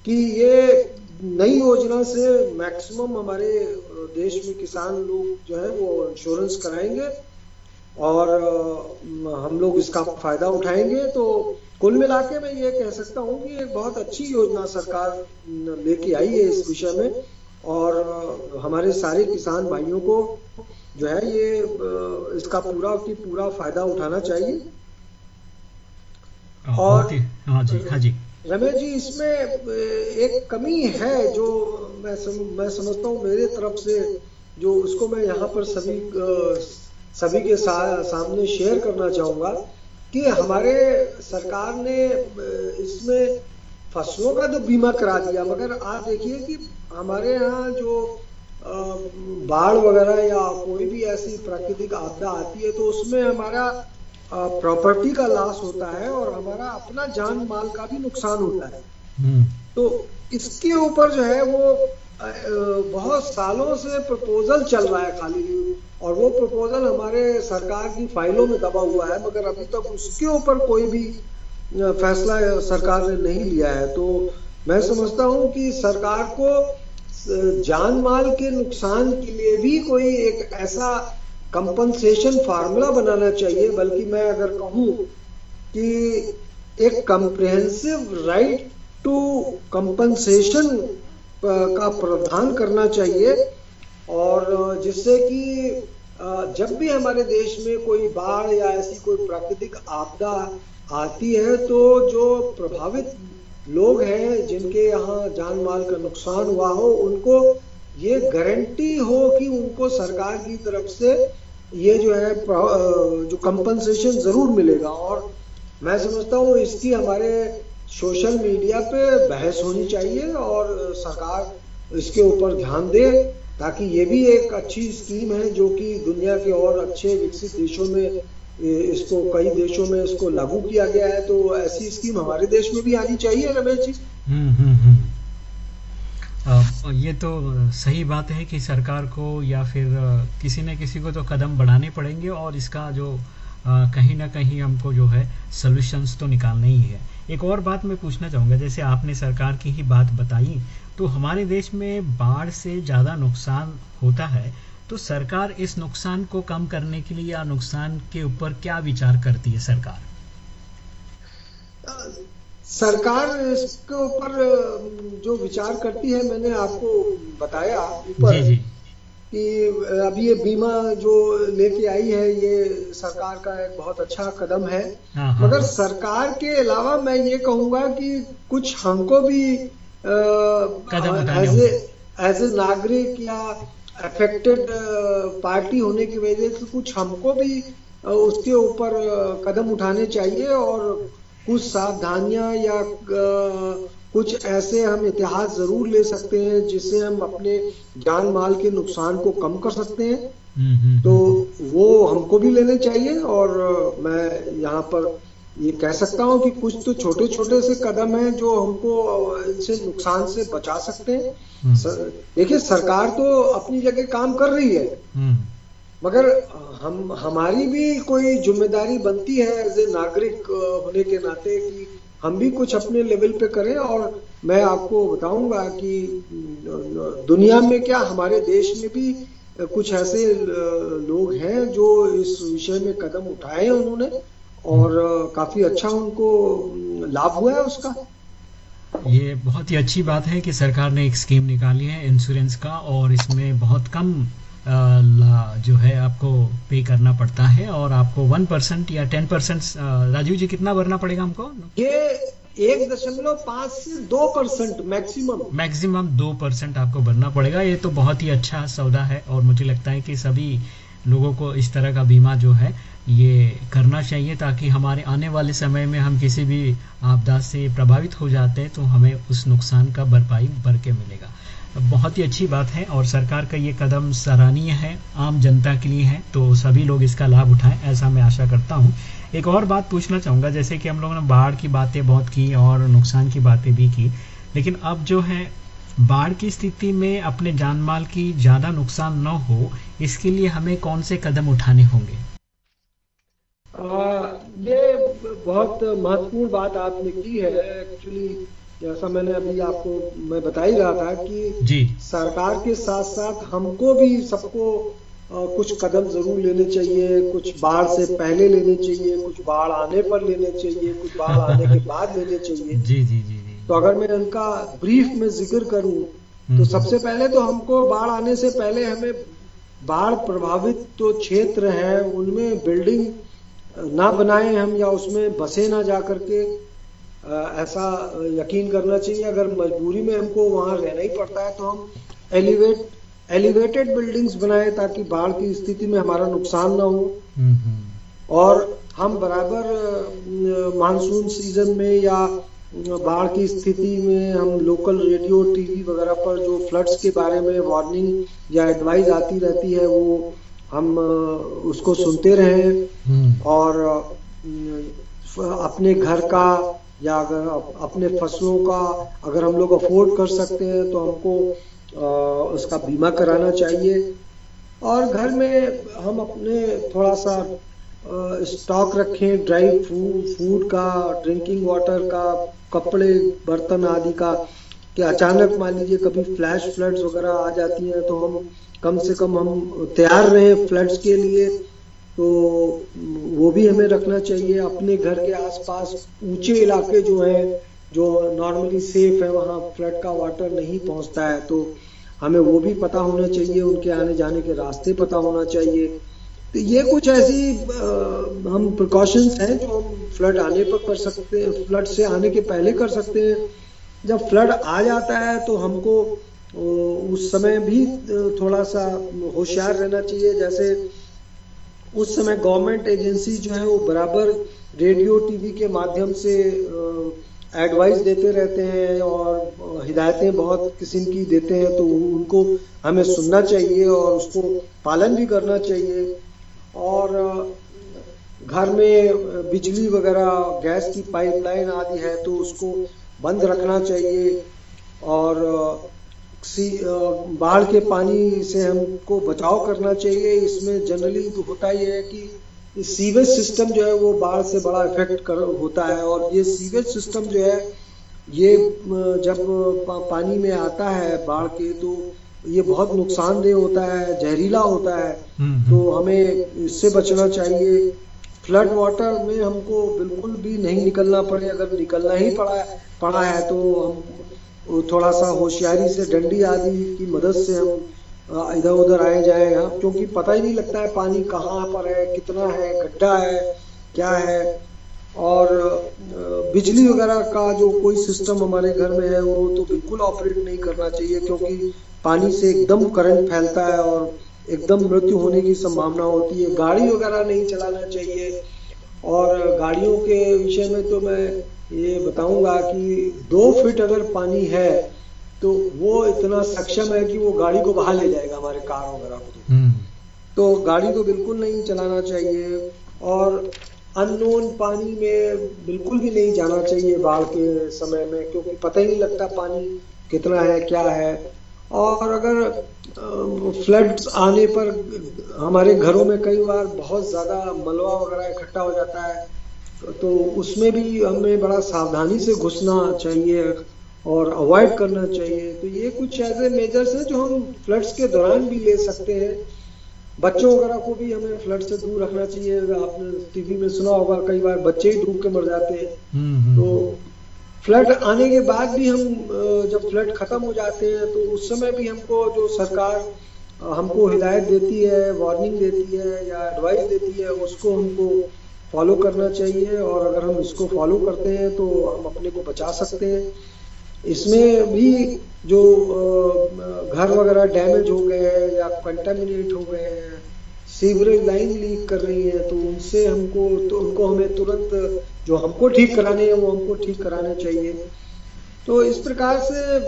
कि ये नई योजना से मैक्सिमम हमारे देश में किसान लोग जो है वो इंश्योरेंस कराएँगे और हम लोग इसका फ़ायदा उठाएँगे। तो कुल मिला के मैं ये कह सकता हूँ कि एक बहुत अच्छी योजना सरकार लेके आई है इस विषय में। और हमारे सारे किसान भाइयों को जो है ये इसका पूरा की पूरा फ़ायदा उठाना चाहिए। और- हाँ जी हाँ जी। रमेश जी इसमें एक कमी है जो मैं सम, मैं समझता हूँ मेरे तरफ़ से जो उसको मैं यहाँ पर सभी सभी के सा, सामने शेयर करना चाहूँगा कि हमारे सरकार ने इसमें फ़सलों का तो बीमा करा दिया मगर आप देखिए कि हमारे यहाँ जो बाढ़ वगैरह या कोई भी ऐसी प्राकृतिक आपदा आती है तो उसमें हमारा प्रॉपर्टी का लॉस होता है और हमारा अपना जान माल का भी नुकसान होता है। हम्म, तो इसके ऊपर जो है वो बहुत सालों से प्रपोजल चल रहा है खाली और वो प्रपोजल हमारे सरकार की फाइलों में दबा हुआ है मगर अभी तक उसके ऊपर कोई भी फैसला सरकार ने नहीं लिया है। तो मैं समझता हूँ कि सरकार को जान माल के नुकसान के लिए भी कोई एक ऐसा कंपनसेशन फार्मूला बनाना चाहिए, बल्कि मैं अगर कहूँ कि एक कंप्रिहेंसिव राइट टू कंपनसेशन का प्रावधान करना चाहिए, और जिससे कि जब भी हमारे देश में कोई बाढ़ या ऐसी कोई प्राकृतिक आपदा आती है तो जो प्रभावित लोग हैं, जिनके यहाँ जान माल का नुकसान हुआ हो, उनको ये गारंटी हो कि उनको सरकार की तरफ़ से ये जो है जो कंपनसेशन ज़रूर मिलेगा। और मैं समझता हूँ इसकी हमारे सोशल मीडिया पे बहस होनी चाहिए और सरकार इसके ऊपर ध्यान दे। ताकि ये भी एक अच्छी स्कीम है जो कि दुनिया के और अच्छे विकसित देशों में इसको कई देशों में इसको लागू किया गया है तो ऐसी स्कीम हमारे देश में भी आनी चाहिए रमेश जी हम्म, हम्म, हम्म। ये तो सही बात है कि सरकार को या फिर किसी न किसी को तो कदम बढ़ाने पड़ेंगे और इसका जो कहीं ना कहीं हमको जो है सॉल्यूशंस तो निकालना ही है। एक और बात मैं पूछना चाहूँगा जैसे आपने सरकार की ही बात बताई तो हमारे देश में बाढ़ से ज़्यादा नुकसान होता है तो सरकार इस नुकसान को कम करने के लिए या नुकसान के ऊपर क्या विचार करती है सरकार? सरकार इसके ऊपर जो विचार करती है मैंने आपको बताया ऊपर जी जी। कि अभी ये बीमा जो लेके आई है ये सरकार का एक बहुत अच्छा कदम है। हाँ हाँ। मगर सरकार के अलावा मैं ये कहूँगा कि कुछ हमको भी एज एज ए नागरिक या अफेक्टेड पार्टी होने की वजह से कुछ हमको भी उसके ऊपर कदम उठाने चाहिए और कुछ सावधानियाँ या कुछ ऐसे हम इतिहास ज़रूर ले सकते हैं जिससे हम अपने जान माल के नुकसान को कम कर सकते हैं हम्म, हम्म, तो हम्म। वो हमको भी लेने चाहिए और मैं यहाँ पर ये कह सकता हूँ कि कुछ तो छोटे छोटे से कदम हैं जो हमको इनसे नुकसान से बचा सकते हैं। देखिए सरकार तो अपनी जगह काम कर रही है मगर हम हमारी भी कोई ज़िम्मेदारी बनती है एज ए नागरिक होने के नाते कि हम भी कुछ अपने लेवल पे करें और मैं आपको बताऊँगा कि, दुनिया में क्या हमारे देश में भी, कुछ ऐसे, लोग हैं जो इस विषय में कदम उठाए हैं उन्होंने और, काफ़ी अच्छा उनको, लाभ हुआ है उसका। ये बहुत ही अच्छी बात है कि सरकार ने एक स्कीम निकाली है, इंश्योरेंस का, और इसमें बहुत कम जो है आपको पे करना पड़ता है और आपको वन परसेंट या टेन परसेंट राजीव जी कितना भरना पड़ेगा हमको? ये एक दशमलव पाँच से दो परसेंट मैक्सिमम मैक्सिमम दो परसेंट आपको भरना पड़ेगा। ये तो बहुत ही अच्छा सौदा है और मुझे लगता है कि सभी लोगों को इस तरह का बीमा जो है ये करना चाहिए ताकि हमारे आने वाले समय में हम किसी भी आपदा से प्रभावित हो जाते हैं तो हमें उस नुकसान का भरपाई भर के मिलेगा। बहुत ही अच्छी बात है और सरकार का ये कदम सराहनीय है आम जनता के लिए है तो सभी लोग इसका लाभ उठाएँ ऐसा मैं आशा करता हूँ। एक और बात पूछना चाहूँगा जैसे कि हम लोगों ने बाढ़ की बातें बहुत की और नुकसान की बातें भी की लेकिन अब जो है बाढ़ की स्थिति में अपने जान माल की ज़्यादा नुकसान न हो इसके लिए हमें कौन से कदम उठाने होंगे? आ, ये बहुत महत्वपूर्ण बात आपने की है एक्चुअली जैसा मैंने अभी आपको मैं बता ही रहा था कि जी। सरकार के साथ साथ हमको भी सबको कुछ कदम ज़रूर लेने चाहिए कुछ बाढ़ से पहले लेने चाहिए कुछ बाढ़ आने पर लेने चाहिए कुछ बाढ़ आने के बाद लेने चाहिए। जी जी जी तो अगर मैं उनका ब्रीफ में ज़िक्र करूँ हम्म। तो सबसे पहले तो हमको बाढ़ आने से पहले हमें बाढ़ प्रभावित जो क्षेत्र है उनमें बिल्डिंग ना बनाए हम या उसमें बसे ना जा करके ऐसा यकीन करना चाहिए अगर मजबूरी में हमको वहाँ रहना ही पड़ता है तो हम एलिवेट एलिवेटेड बिल्डिंग्स बनाए ताकि बाढ़ की स्थिति में हमारा नुकसान ना हो। और हम बराबर मानसून सीज़न में या बाढ़ की स्थिति में हम लोकल रेडियो टीवी वगैरह पर जो फ्लड्स के बारे में वार्निंग या एडवाइस आती रहती है वो हम उसको सुनते रहें। हम्म, और अपने घर का या अगर अपने फ़सलों का अगर हम लोग अफोर्ड कर सकते हैं तो हमको उसका बीमा कराना चाहिए। और घर में हम अपने थोड़ा सा स्टॉक रखें ड्राई फ़ूड फ़ूड का ड्रिंकिंग वाटर का, कपड़े, बर्तन आदि का, कि अचानक मान लीजिए कभी फ्लैश फ्लड्स वगैरह आ जाती हैं तो हम कम से कम हम तैयार रहे फ्लड्स के लिए। तो वो भी हमें रखना चाहिए। अपने घर के आसपास ऊँचे इलाके जो हैं जो नॉर्मली सेफ़ है वहाँ फ्लड का वाटर नहीं पहुँचता है तो हमें वो भी पता होना चाहिए उनके आने जाने के रास्ते पता होना चाहिए। तो ये कुछ ऐसी अ, हम प्रिकॉशंस हैं जो हम फ्लड आने पर कर सकते हैं फ्लड से आने के पहले कर सकते हैं। जब फ्लड आ जाता है तो हमको उस समय भी थोड़ा सा होशियार रहना चाहिए। जैसे उस समय गवर्नमेंट एजेंसी जो है वो बराबर रेडियो टीवी के माध्यम से एडवाइस देते रहते हैं और हिदायतें बहुत किस्म की देते हैं तो उनको हमें सुनना चाहिए और उसको पालन भी करना चाहिए। और घर में बिजली वगैरह, गैस की पाइपलाइन आदि है तो उसको बंद रखना चाहिए। और बाढ़ के पानी से हमको बचाव करना चाहिए। इसमें जनरली तो होता ये है कि सीवेज सिस्टम जो है वो बाढ़ से बड़ा इफ़ेक्ट कर होता है और ये सीवेज सिस्टम जो है ये जब पानी में आता है बाढ़ के तो ये बहुत नुकसानदेह होता है जहरीला होता है। हम्म, तो हमें इससे बचना चाहिए। फ्लड वाटर में हमको बिल्कुल भी नहीं निकलना पड़े। अगर निकलना ही पड़ा पड़ा है तो हम थोड़ा सा होशियारी से, डंडी आदि की मदद से हम इधर उधर आए जाए यहाँ, क्योंकि पता ही नहीं लगता है पानी कहाँ पर है, कितना है, गड्ढा है, क्या है। और बिजली वगैरह का जो कोई सिस्टम हमारे घर में है, वो तो बिल्कुल ऑपरेट नहीं करना चाहिए, क्योंकि पानी से एकदम करंट फैलता है और एकदम मृत्यु होने की संभावना होती है। गाड़ी वगैरह नहीं चलाना चाहिए। और गाड़ियों के विषय में तो मैं ये बताऊँगा कि दो फीट अगर पानी है तो वो इतना सक्षम है कि वो गाड़ी को बहा ले जाएगा हमारे कार वगैरह को तो। तो गाड़ी को बिल्कुल नहीं चलाना चाहिए और अननोन पानी में बिल्कुल भी नहीं जाना चाहिए बाढ़ के समय में क्योंकि पता ही नहीं लगता पानी कितना है क्या है और अगर फ्लड्स आने पर हमारे घरों में कई बार बहुत ज़्यादा मलबा वगैरह इकट्ठा हो जाता है तो उसमें भी हमें बड़ा सावधानी से घुसना चाहिए और अवॉइड करना चाहिए। तो ये कुछ ऐसे मेजर्स हैं जो हम फ्लड्स के दौरान भी ले सकते हैं। बच्चों वगैरह को भी हमें फ्लड से दूर रखना चाहिए। आपने टीवी में सुना होगा कई बार बच्चे ही डूब के मर जाते हैं। हम्म, हम्म, तो फ्लड आने के बाद भी हम जब फ्लड खत्म हो जाते हैं तो उस समय भी हमको जो सरकार हमको हिदायत देती है वार्निंग देती है या एडवाइस देती है उसको हमको फॉलो करना चाहिए और अगर हम इसको फॉलो करते हैं तो हम अपने को बचा सकते हैं। इसमें भी जो घर वगैरह डैमेज हो गए हैं या कंटामिनेट हो गए हैं सीवरेज लाइन लीक कर रही है तो उनसे हमको तो उनको हमें तुरंत, जो हमको ठीक कराने हैं, वो हमको ठीक कराने चाहिए। तो इस प्रकार से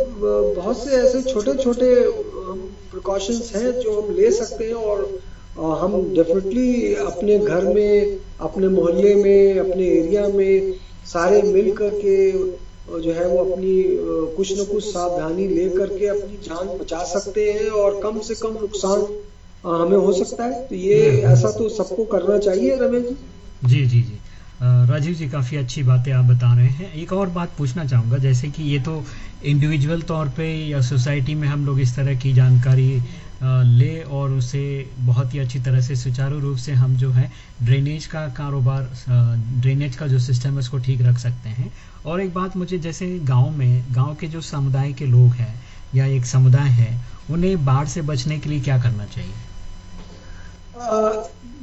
बहुत से ऐसे छोटे छोटे प्रिकॉशंस हैं जो हम ले सकते हैं और हम डेफिनेटली अपने घर में अपने मोहल्ले में अपने एरिया में सारे मिल करके अ, जो है वो अपनी कुछ न कुछ सावधानी ले करके अपनी जान बचा सकते हैं और कम से कम नुकसान हमें हो सकता है। तो ये ऐसा तो सबको करना चाहिए रमेश जी। जी जी जी। राजीव जी काफ़ी अच्छी बातें आप बता रहे हैं। एक और बात पूछना चाहूँगा जैसे कि ये तो इंडिविजुअल तौर पे या सोसाइटी में हम लोग इस तरह की जानकारी ले और उसे बहुत ही अच्छी तरह से, सुचारू रूप से हम जो है ड्रेनेज का कारोबार ड्रेनेज का जो सिस्टम है, उसको ठीक रख सकते हैं। और एक बात मुझे जैसे गाँव में, गाँव के जो समुदाय के लोग हैं, या एक समुदाय है, उन्हें बाढ़ से बचने के लिए क्या करना चाहिए?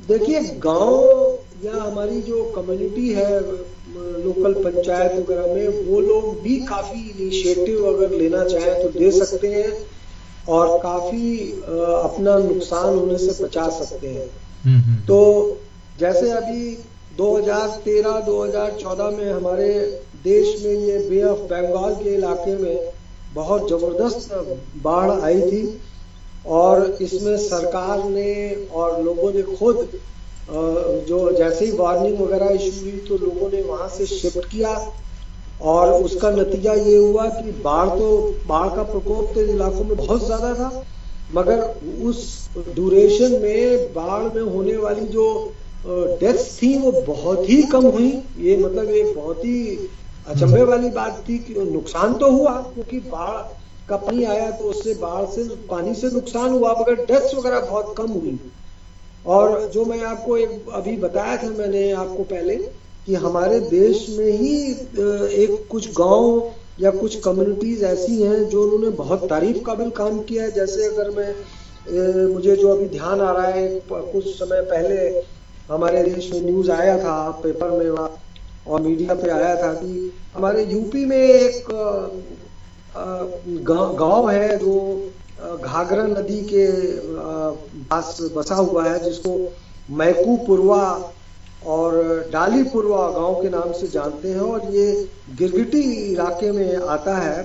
देखिए, गाँव या हमारी जो कम्युनिटी है लोकल पंचायत वगैरह में, वो लोग भी काफ़ी इनिशिएटिव अगर लेना चाहें तो दे सकते हैं। और काफ़ी अपना नुकसान होने से बचा सकते हैं। हम्म हम्म तो जैसे अभी 2013-2014 में हमारे देश में ये बे ऑफ़ बंगाल के इलाके में बहुत ज़बरदस्त बाढ़ आई थी और इसमें सरकार ने और लोगों ने खुद जो जैसे ही वार्निंग वगैरह इशू हुई तो लोगों ने वहाँ से शिफ्ट किया। और उसका नतीजा ये हुआ कि बाढ़ तो बाढ़ का प्रकोप तो इलाकों में बहुत ज़्यादा था मगर उस ड्यूरेशन में बाढ़ में होने वाली जो डेथ्स थी वो बहुत ही कम हुई। ये मतलब एक बहुत ही अचंभे वाली बात थी कि नुकसान तो हुआ क्योंकि बाढ़ का पानी आया तो उससे बाढ़ से पानी से नुकसान हुआ मगर डेथ्स वगैरह बहुत कम हुई। और जो मैं आपको एक अभी बताया था मैंने आपको पहले कि हमारे देश में ही एक कुछ गाँव या कुछ कम्युनिटीज ऐसी हैं जो उन्होंने बहुत तारीफ़ काबिल काम किया है। जैसे अगर मैं मुझे जो अभी ध्यान आ रहा है कुछ समय पहले हमारे देश में न्यूज़ आया था पेपर में और मीडिया पे आया था कि हमारे यूपी में एक गाँव है जो घाघरा नदी के पास बसा हुआ है, जिसको मैकू पुरवा और डाली पुरवा गाँव के नाम से जानते हैं और ये गिरगिटी इलाके में आता है।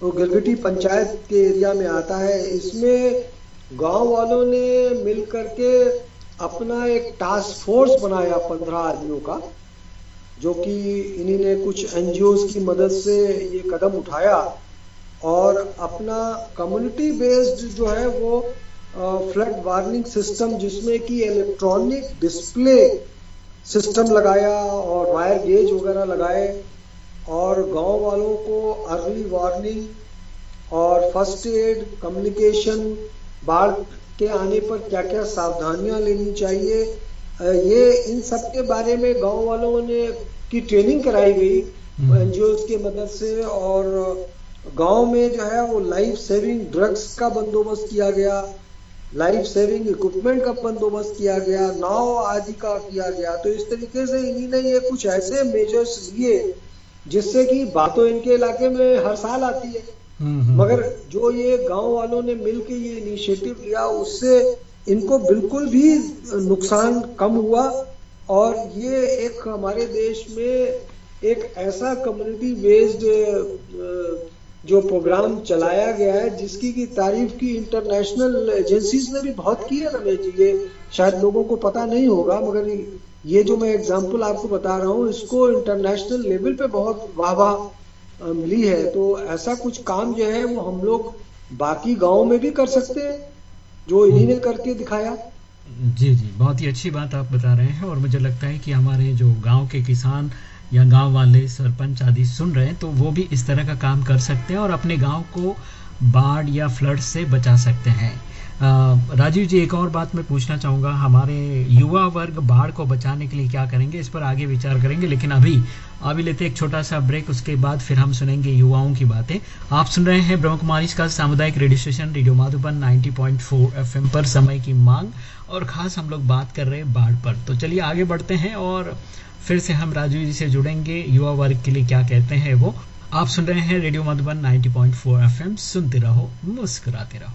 तो गिरगिटी पंचायत के एरिया में आता है। इसमें गाँव वालों ने मिल करके अपना एक टास्क फोर्स बनाया पंद्रह आदमियों का, जो कि इन्हीं ने कुछ एनजीओ की मदद से ये कदम उठाया और अपना कम्युनिटी बेस्ड जो है वो फ्लड वार्निंग सिस्टम जिसमें कि इलेक्ट्रॉनिक डिस्प्ले सिस्टम लगाया और वायर गेज वगैरह लगाए और गाँव वालों को अर्ली वार्निंग और फ़र्स्ट एड कम्युनिकेशन बाढ़ के आने पर क्या क्या सावधानियाँ लेनी चाहिए ये इन सब के बारे में गाँव वालों ने की ट्रेनिंग कराई गई हम्म। एनजीओ की मदद से और गाँव में जो है वो लाइफ सेविंग ड्रग्स का बंदोबस्त किया गया लाइफ सेविंग इक्विपमेंट का बंदोबस्त किया गया नाव आदि का किया गया। तो इस तरीके से इन्हीं ने ये कुछ ऐसे मेजर्स लिए जिससे कि बात तो इनके इलाके में हर साल आती है। हम्म, हम्म, मगर जो ये गाँव वालों ने मिलके ये इनिशिएटिव लिया उससे इनको बिल्कुल भी नुकसान कम हुआ। और ये एक हमारे देश में एक ऐसा कम्युनिटी बेस्ड जो प्रोग्राम चलाया गया है, जिसकी की तारीफ़ की इंटरनेशनल एजेंसीज ने भी बहुत की है रमेश जी। ये शायद लोगों को पता नहीं होगा, मगर ये जो मैं एग्जांपल आपको बता रहा हूँ, इसको इंटरनेशनल लेवल पे बहुत वाह वाह मिली है। तो ऐसा कुछ काम जो है, वो हम लोग बाकी गाँव में भी कर सकते हैं, जो इन्हीं ने करके दिखाया। जी जी। बहुत ही अच्छी बात आप बता रहे हैं, और मुझे लगता है कि हमारे जो गाँव के किसान या गाँव वाले सरपंच आदि सुन रहे हैं तो वो भी इस तरह का काम कर सकते हैं और अपने गाँव को बाढ़ या फ्लड से बचा सकते हैं। राजीव जी, एक और बात मैं पूछना चाहूँगा। हमारे युवा वर्ग बाढ़ को बचाने के लिए क्या करेंगे? इस पर आगे विचार करेंगे, लेकिन अभी अभी लेते एक छोटा सा ब्रेक, उसके बाद फिर हम सुनेंगे युवाओं की बातें। आप सुन रहे हैं ब्रह्म कुमारी का सामुदायिक radio station, radio Madhuban 90.4 FM पर समय की मांग, और खास हम लोग बात कर रहे हैं बाढ़ पर। तो चलिए आगे बढ़ते हैं और फिर से हम राजू जी से जुड़ेंगे। युवा वर्ग के लिए क्या कहते हैं वो? आप सुन रहे हैं रेडियो मधुबन 90.4 एफएम। सुनते रहो, मुस्कुराते रहो।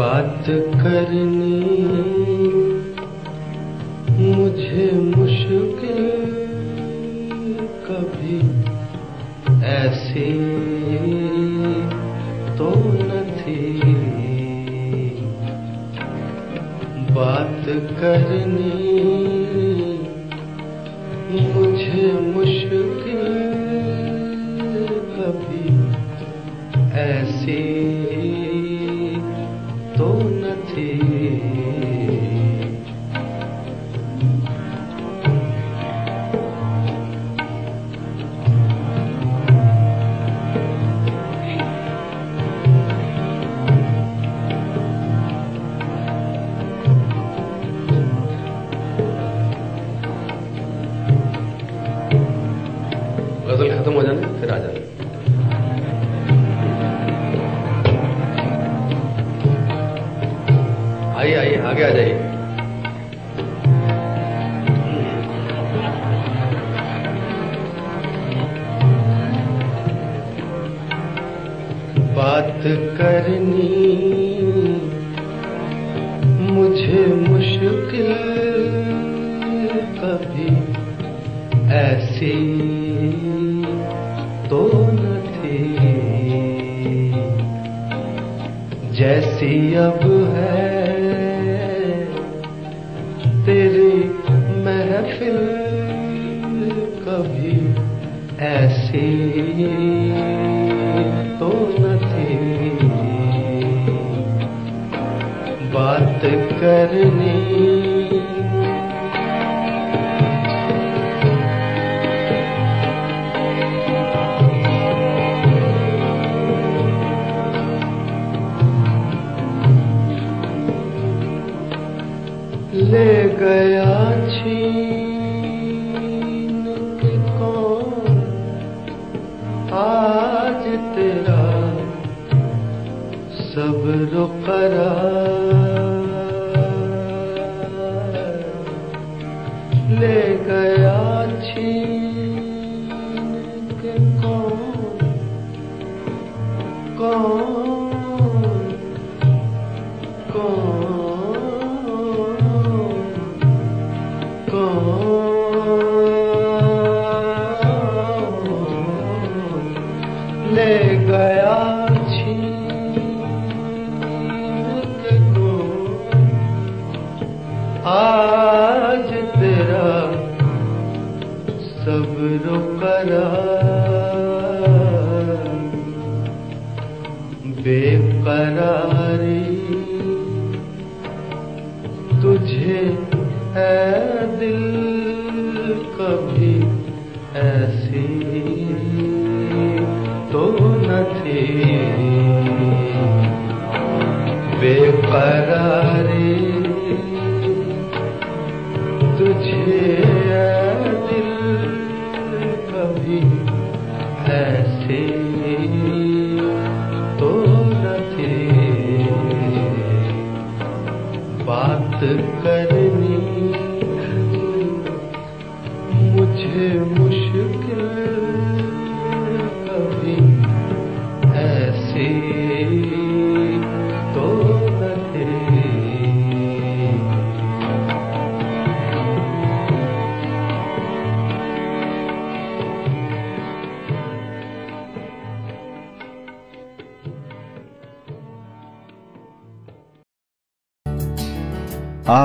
बात करनी मुझे मुश्किल कभी ऐसी तो न थी बात करनी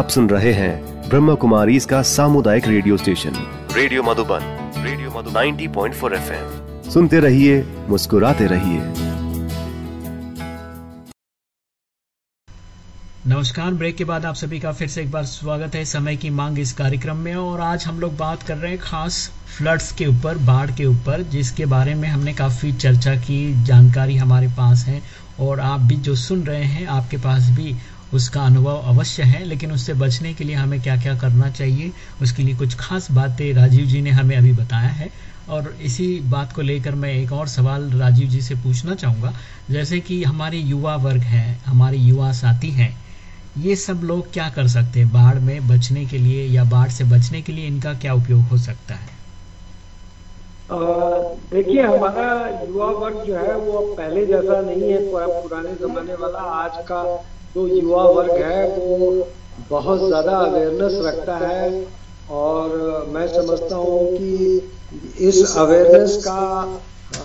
आप सुन रहे हैं ब्रह्म कुमारी इसका सामुदायिक radio station. Radio Madhuban radio Madhuban. 90.4 FM. सुनते रहिए मुस्कुराते रहिए। नमस्कार ब्रेक के बाद आप सभी का फिर से एक बार स्वागत है। समय की मांग इस कार्यक्रम में और आज हम लोग बात कर रहे हैं खास फ्लड्स के ऊपर बाढ़ के ऊपर जिसके बारे में हमने काफ़ी चर्चा की जानकारी हमारे पास है और आप भी जो सुन रहे हैं आपके पास भी उसका अनुभव अवश्य है, लेकिन उससे बचने के लिए हमें क्या क्या करना चाहिए, उसके लिए कुछ खास बातें राजीव जी ने हमें अभी बताया है। और इसी बात को लेकर मैं एक और सवाल राजीव जी से पूछना चाहूँगा। जैसे कि हमारे युवा वर्ग है, हमारे युवा साथी हैं, ये सब लोग क्या कर सकते हैं? बाढ़ में बचने के लिए या बाढ़ से बचने के लिए इनका क्या उपयोग हो सकता है? देखिए, हमारा युवा वर्ग जो है, वो पहले जैसा नहीं है पुराने जमाने वाला। आज का जो युवा वर्ग है, वो बहुत ज़्यादा अवेयरनेस रखता है और मैं समझता हूँ कि इस अवेयरनेस का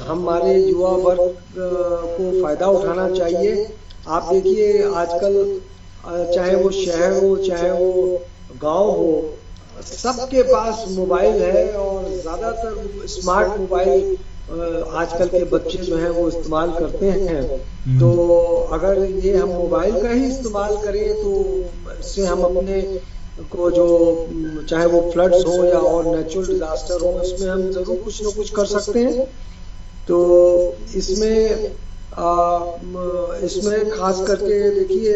हमारे युवा वर्ग को फ़ायदा उठाना चाहिए। आप देखिए, आजकल चाहे वो शहर हो, चाहे वो गाँव हो, सबके पास मोबाइल है और ज़्यादातर स्मार्ट मोबाइल आजकल के बच्चे जो है वो इस्तेमाल करते हैं। तो अगर ये हम मोबाइल का ही इस्तेमाल करें तो इससे हम अपने को जो चाहे वो फ्लड्स हो या और नेचुरल डिजास्टर हो इसमें हम ज़रूर कुछ ना कुछ कर सकते हैं। तो इसमें आ, इसमें खास करके देखिए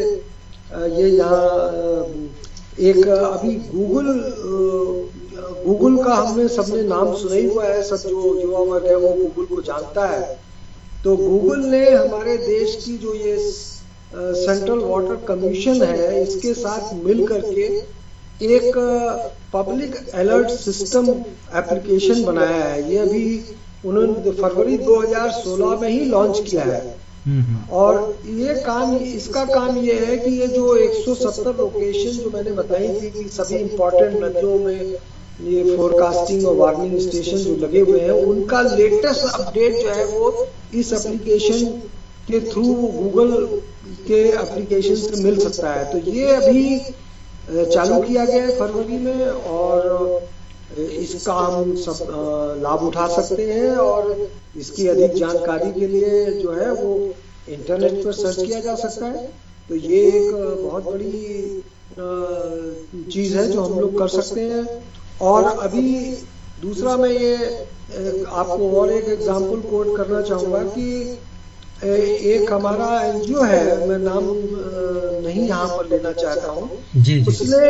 ये यहाँ एक अभी गूगल गूगल का हमने सबने नाम सुना ही हुआ है सब जो युवा वर्ग है वो गूगल को जानता है। तो गूगल ने हमारे देश की जो ये सेंट्रल वाटर कमीशन है इसके साथ मिल करके एक पब्लिक अलर्ट सिस्टम एप्लीकेशन बनाया है। ये अभी उन्होंने फरवरी 2016 में ही लॉन्च किया है। और ये काम इसका काम ये है कि ये जो 170 लोकेशन जो मैंने बताई थी कि सभी इंपॉर्टेंट नदियों में ये फोरकास्टिंग और वार्निंग स्टेशन जो लगे हुए हैं, उनका लेटेस्ट अपडेट जो है वो इस एप्लीकेशन के थ्रू गूगल के एप्लीकेशन से मिल सकता है। तो ये अभी चालू किया गया है फरवरी में और इसका हम सब लाभ उठा सकते हैं और इसकी अधिक जानकारी के लिए जो है वो इंटरनेट पर सर्च किया जा सकता है। तो ये एक बहुत बड़ी चीज़ है जो हम लोग कर सकते हैं। और अभी दूसरा मैं ये आपको और एक एग्जांपल कोट करना चाहूँगा कि एक हमारा एनजीओ है मैं नाम नहीं यहाँ पर लेना चाहता हूँ। उसने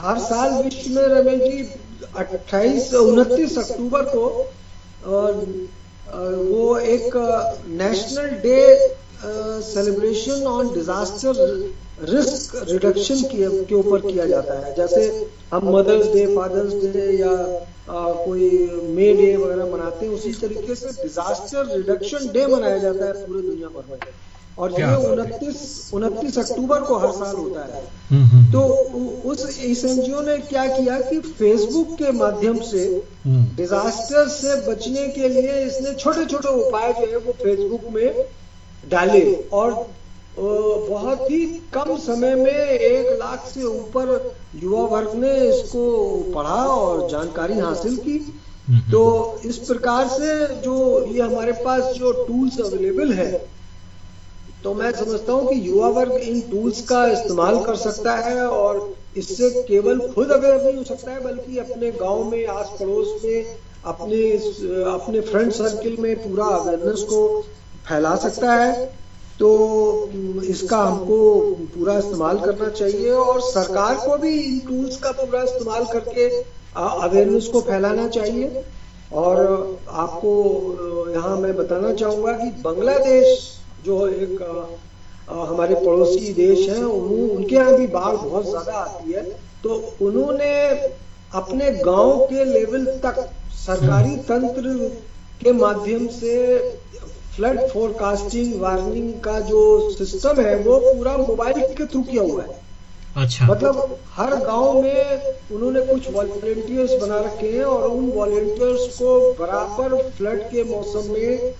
हर साल विश्व में रमेश जी 28 उनतीस अक्टूबर को वो एक national day celebration on disaster risk reduction के ऊपर किया जाता है। जैसे हम मदर्स डे फादर्स डे या अ, कोई मे डे वगैरह मनाते हैं उसी तरीके से डिजास्टर रिडक्शन डे मनाया जाता है पूरी दुनिया भर में। और ये उनतीस उनतीस अक्टूबर को हर साल होता है। हम्म, हम्म, तो उ- उस इस एनजीओ ने क्या किया कि फेसबुक के माध्यम से हम्म, डिजास्टर से बचने के लिए इसने छोटे छोटे उपाय जो है वो फेसबुक में डाले और बहुत ही कम समय में एक लाख से ऊपर युवा वर्ग ने इसको पढ़ा और जानकारी हासिल की। हम्म, तो इस प्रकार से जो ये हमारे पास जो टूल्स अवेलेबल है तो मैं समझता हूँ कि युवा वर्ग इन टूल्स का इस्तेमाल कर सकता है और इससे केवल खुद अवेयर नहीं हो सकता है बल्कि अपने गाँव में आस पड़ोस में अपने अपने फ्रेंड सर्किल में पूरा अवेयरनेस को फैला सकता है। तो इसका हमको पूरा इस्तेमाल करना चाहिए और सरकार को भी इन टूल्स का पूरा इस्तेमाल करके अवेयरनेस को फैलाना चाहिए। और आपको यहाँ मैं बताना चाहूँगा कि बांग्लादेश जो एक हमारे पड़ोसी देश हैं उनके यहाँ भी बाढ़ बहुत ज़्यादा आती है। तो उन्होंने अपने गाँव के लेवल तक सरकारी तंत्र के माध्यम से फ्लड फोरकास्टिंग वार्निंग का जो सिस्टम है वो पूरा मोबाइल के थ्रू किया हुआ है। अच्छा। मतलब हर गाँव में उन्होंने कुछ वॉलेंटियर्स बना रखे हैं और उन वॉलेंटियर्स को बराबर फ्लड के मौसम में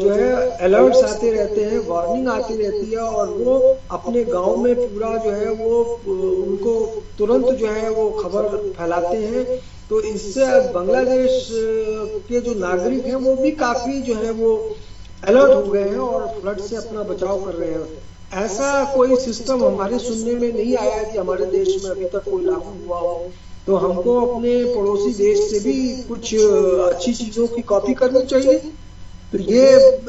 जो है अलर्ट्स आते रहते हैं वार्निंग आती रहती है और वो अपने गाँव में पूरा जो है वो उनको तुरंत जो है वो खबर फैलाते हैं। तो इससे बांग्लादेश के जो नागरिक हैं वो भी काफ़ी जो है वो अलर्ट हो गए हैं और फ्लड से अपना बचाव कर रहे हैं। ऐसा कोई सिस्टम हमारे सुनने में नहीं आया कि हमारे देश में अभी तक कोई लागू हुआ हो। तो हमको अपने पड़ोसी देश से भी कुछ अच्छी चीज़ों की कॉपी करनी चाहिए। तो ये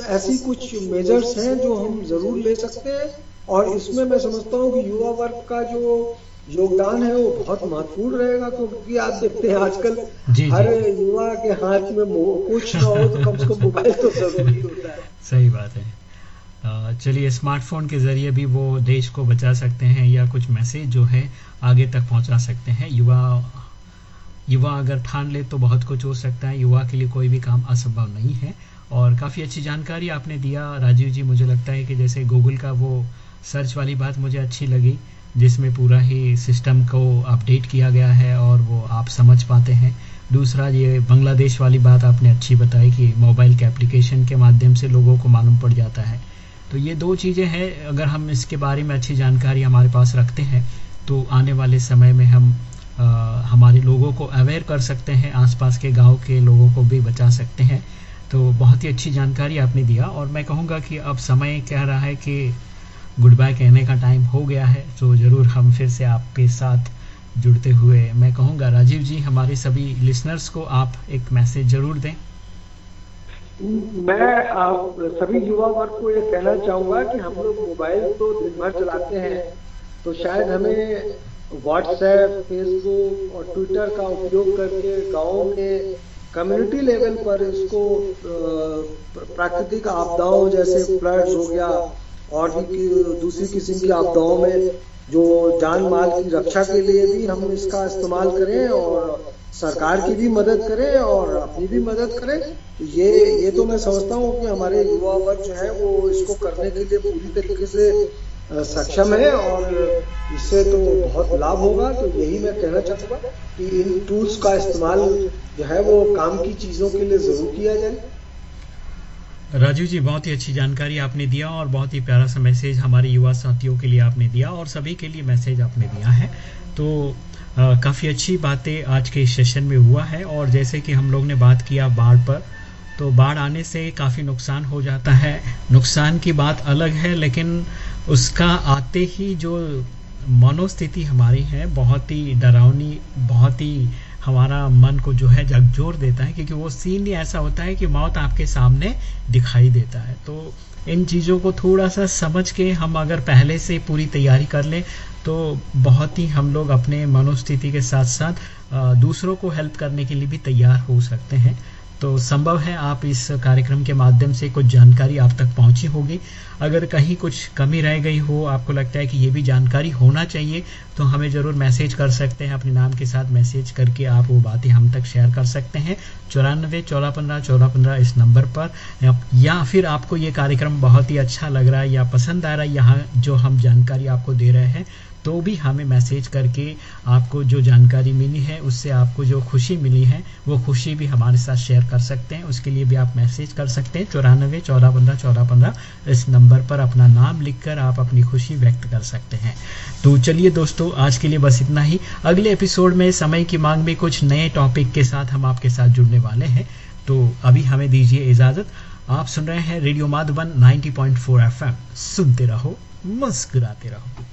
ऐसी कुछ मेजर्स हैं जो हम ज़रूर ले सकते हैं। और इसमें मैं समझता हूँ कि युवा वर्ग का जो योगदान है वो बहुत महत्वपूर्ण रहेगा क्योंकि आप देखते हैं आजकल जी, हर युवा के हाथ में कुछ ना हो तो कम से कम मोबाइल तो ज़रूरी होता है। सही बात है। चलिए स्मार्टफ़ोन के ज़रिए भी वो देश को बचा सकते हैं या कुछ मैसेज जो है आगे तक पहुँचा सकते हैं। युवा युवा अगर ठान ले तो बहुत कुछ हो सकता है। युवा के लिए कोई भी काम असंभव नहीं है। और काफ़ी अच्छी जानकारी आपने दिया। राजीव जी मुझे लगता है कि जैसे गूगल का वो सर्च वाली बात मुझे अच्छी लगी। जिसमें पूरा ही सिस्टम को अपडेट किया गया है और वो आप समझ पाते हैं। दूसरा ये बांग्लादेश वाली बात आपने अच्छी बताई कि मोबाइल के एप्लीकेशन के माध्यम से लोगों को मालूम पड़ जाता है। तो ये दो चीज़ें हैं अगर हम इसके बारे में अच्छी जानकारी हमारे पास रखते हैं तो आने वाले समय में हम अ, हमारे लोगों को अवेयर कर सकते हैं आसपास के गाँव के लोगों को भी बचा सकते हैं। तो बहुत ही अच्छी जानकारी आपने दिया और मैं कहूँगा कि अब समय कह रहा है कि गुड बाय कहने का टाइम हो गया है तो ज़रूर हम फिर से आपके साथ जुड़ते हुए मैं कहूँगा, राजीव जी, हमारे सभी लिसनर्स को आप एक मैसेज ज़रूर दें। मैं, आप सभी युवा वर्ग को ये कहना चाहूँगा कि हम लोग मोबाइल तो दिन भर चलाते हैं तो शायद हमें व्हाट्सएप फेसबुक और ट्विटर का उपयोग करके गाँव में कम्युनिटी लेवल पर इसको प्राकृतिक आपदाओं जैसे फ्लड्स हो गया और दूसरी किस्म की आपदाओं में जो जान माल की रक्षा के लिए भी हम इसका इस्तेमाल करें और सरकार की भी मदद करें और अपनी भी मदद करें तो ये ये तो मैं समझता हूँ कि हमारे युवा वर्ग जो है वो इसको करने के लिए पूरी तरीके से सक्षम है और इससे तो बहुत लाभ होगा तो यही मैं कहना चाहूँगा कि इन टूल्स का इस्तेमाल जो है वो काम की चीज़ों के लिए ज़रूर किया जाए। राजीव जी, बहुत ही अच्छी जानकारी आपने दिया और बहुत ही प्यारा सा मैसेज हमारे युवा साथियों के लिए आपने दिया और सभी के लिए मैसेज आपने दिया है। तो काफ़ी अच्छी बातें आज के सेशन में हुआ है और जैसे कि हम लोग ने बात किया बाढ़ पर तो बाढ़ आने से काफ़ी नुकसान हो जाता है। नुकसान की बात अलग है, लेकिन उसका आते ही जो मनोस्थिति हमारी है, बहुत ही डरावनी, बहुत ही हमारा मन को जो है झकझोर देता है, क्योंकि वो सीन ही ऐसा होता है कि मौत आपके सामने दिखाई देता है। तो इन चीज़ों को थोड़ा सा समझ के हम अगर पहले से पूरी तैयारी कर लें तो बहुत ही हम लोग अपने मनोस्थिति के साथ साथ दूसरों को हेल्प करने के लिए भी तैयार हो सकते हैं। तो संभव है आप इस कार्यक्रम के माध्यम से कुछ जानकारी आप तक पहुँची होगी। अगर कहीं कुछ कमी रह गई हो, आपको लगता है कि ये भी जानकारी होना चाहिए तो हमें ज़रूर मैसेज कर सकते हैं। अपने नाम के साथ मैसेज करके आप वो बातें हम तक शेयर कर सकते हैं। चौरानबे चौदह पंद्रह चौदह पंद्रह इस नंबर पर। या- फिर आपको ये कार्यक्रम बहुत ही अच्छा लग रहा है या पसंद आ रहा है, यहाँ जो हम जानकारी आपको दे रहे हैं तो भी हमें मैसेज करके आपको जो जानकारी मिली है, उससे आपको जो खुशी मिली है, वो खुशी भी हमारे साथ शेयर कर सकते हैं। उसके लिए भी आप मैसेज कर सकते हैं। चौरानबे चौदह पंद्रह चौदह पंद्रह, इस नंबर पर अपना नाम लिखकर आप अपनी खुशी व्यक्त कर सकते हैं। तो चलिए दोस्तों, आज के लिए बस इतना ही। अगले एपिसोड में समय की मांग में कुछ नए टॉपिक के साथ हम आपके साथ जुड़ने वाले हैं। तो अभी हमें दीजिए इजाज़त। आप सुन रहे हैं रेडियो माधुबन 90.4 एफएम। सुनते रहो, मुस्कुराते रहो।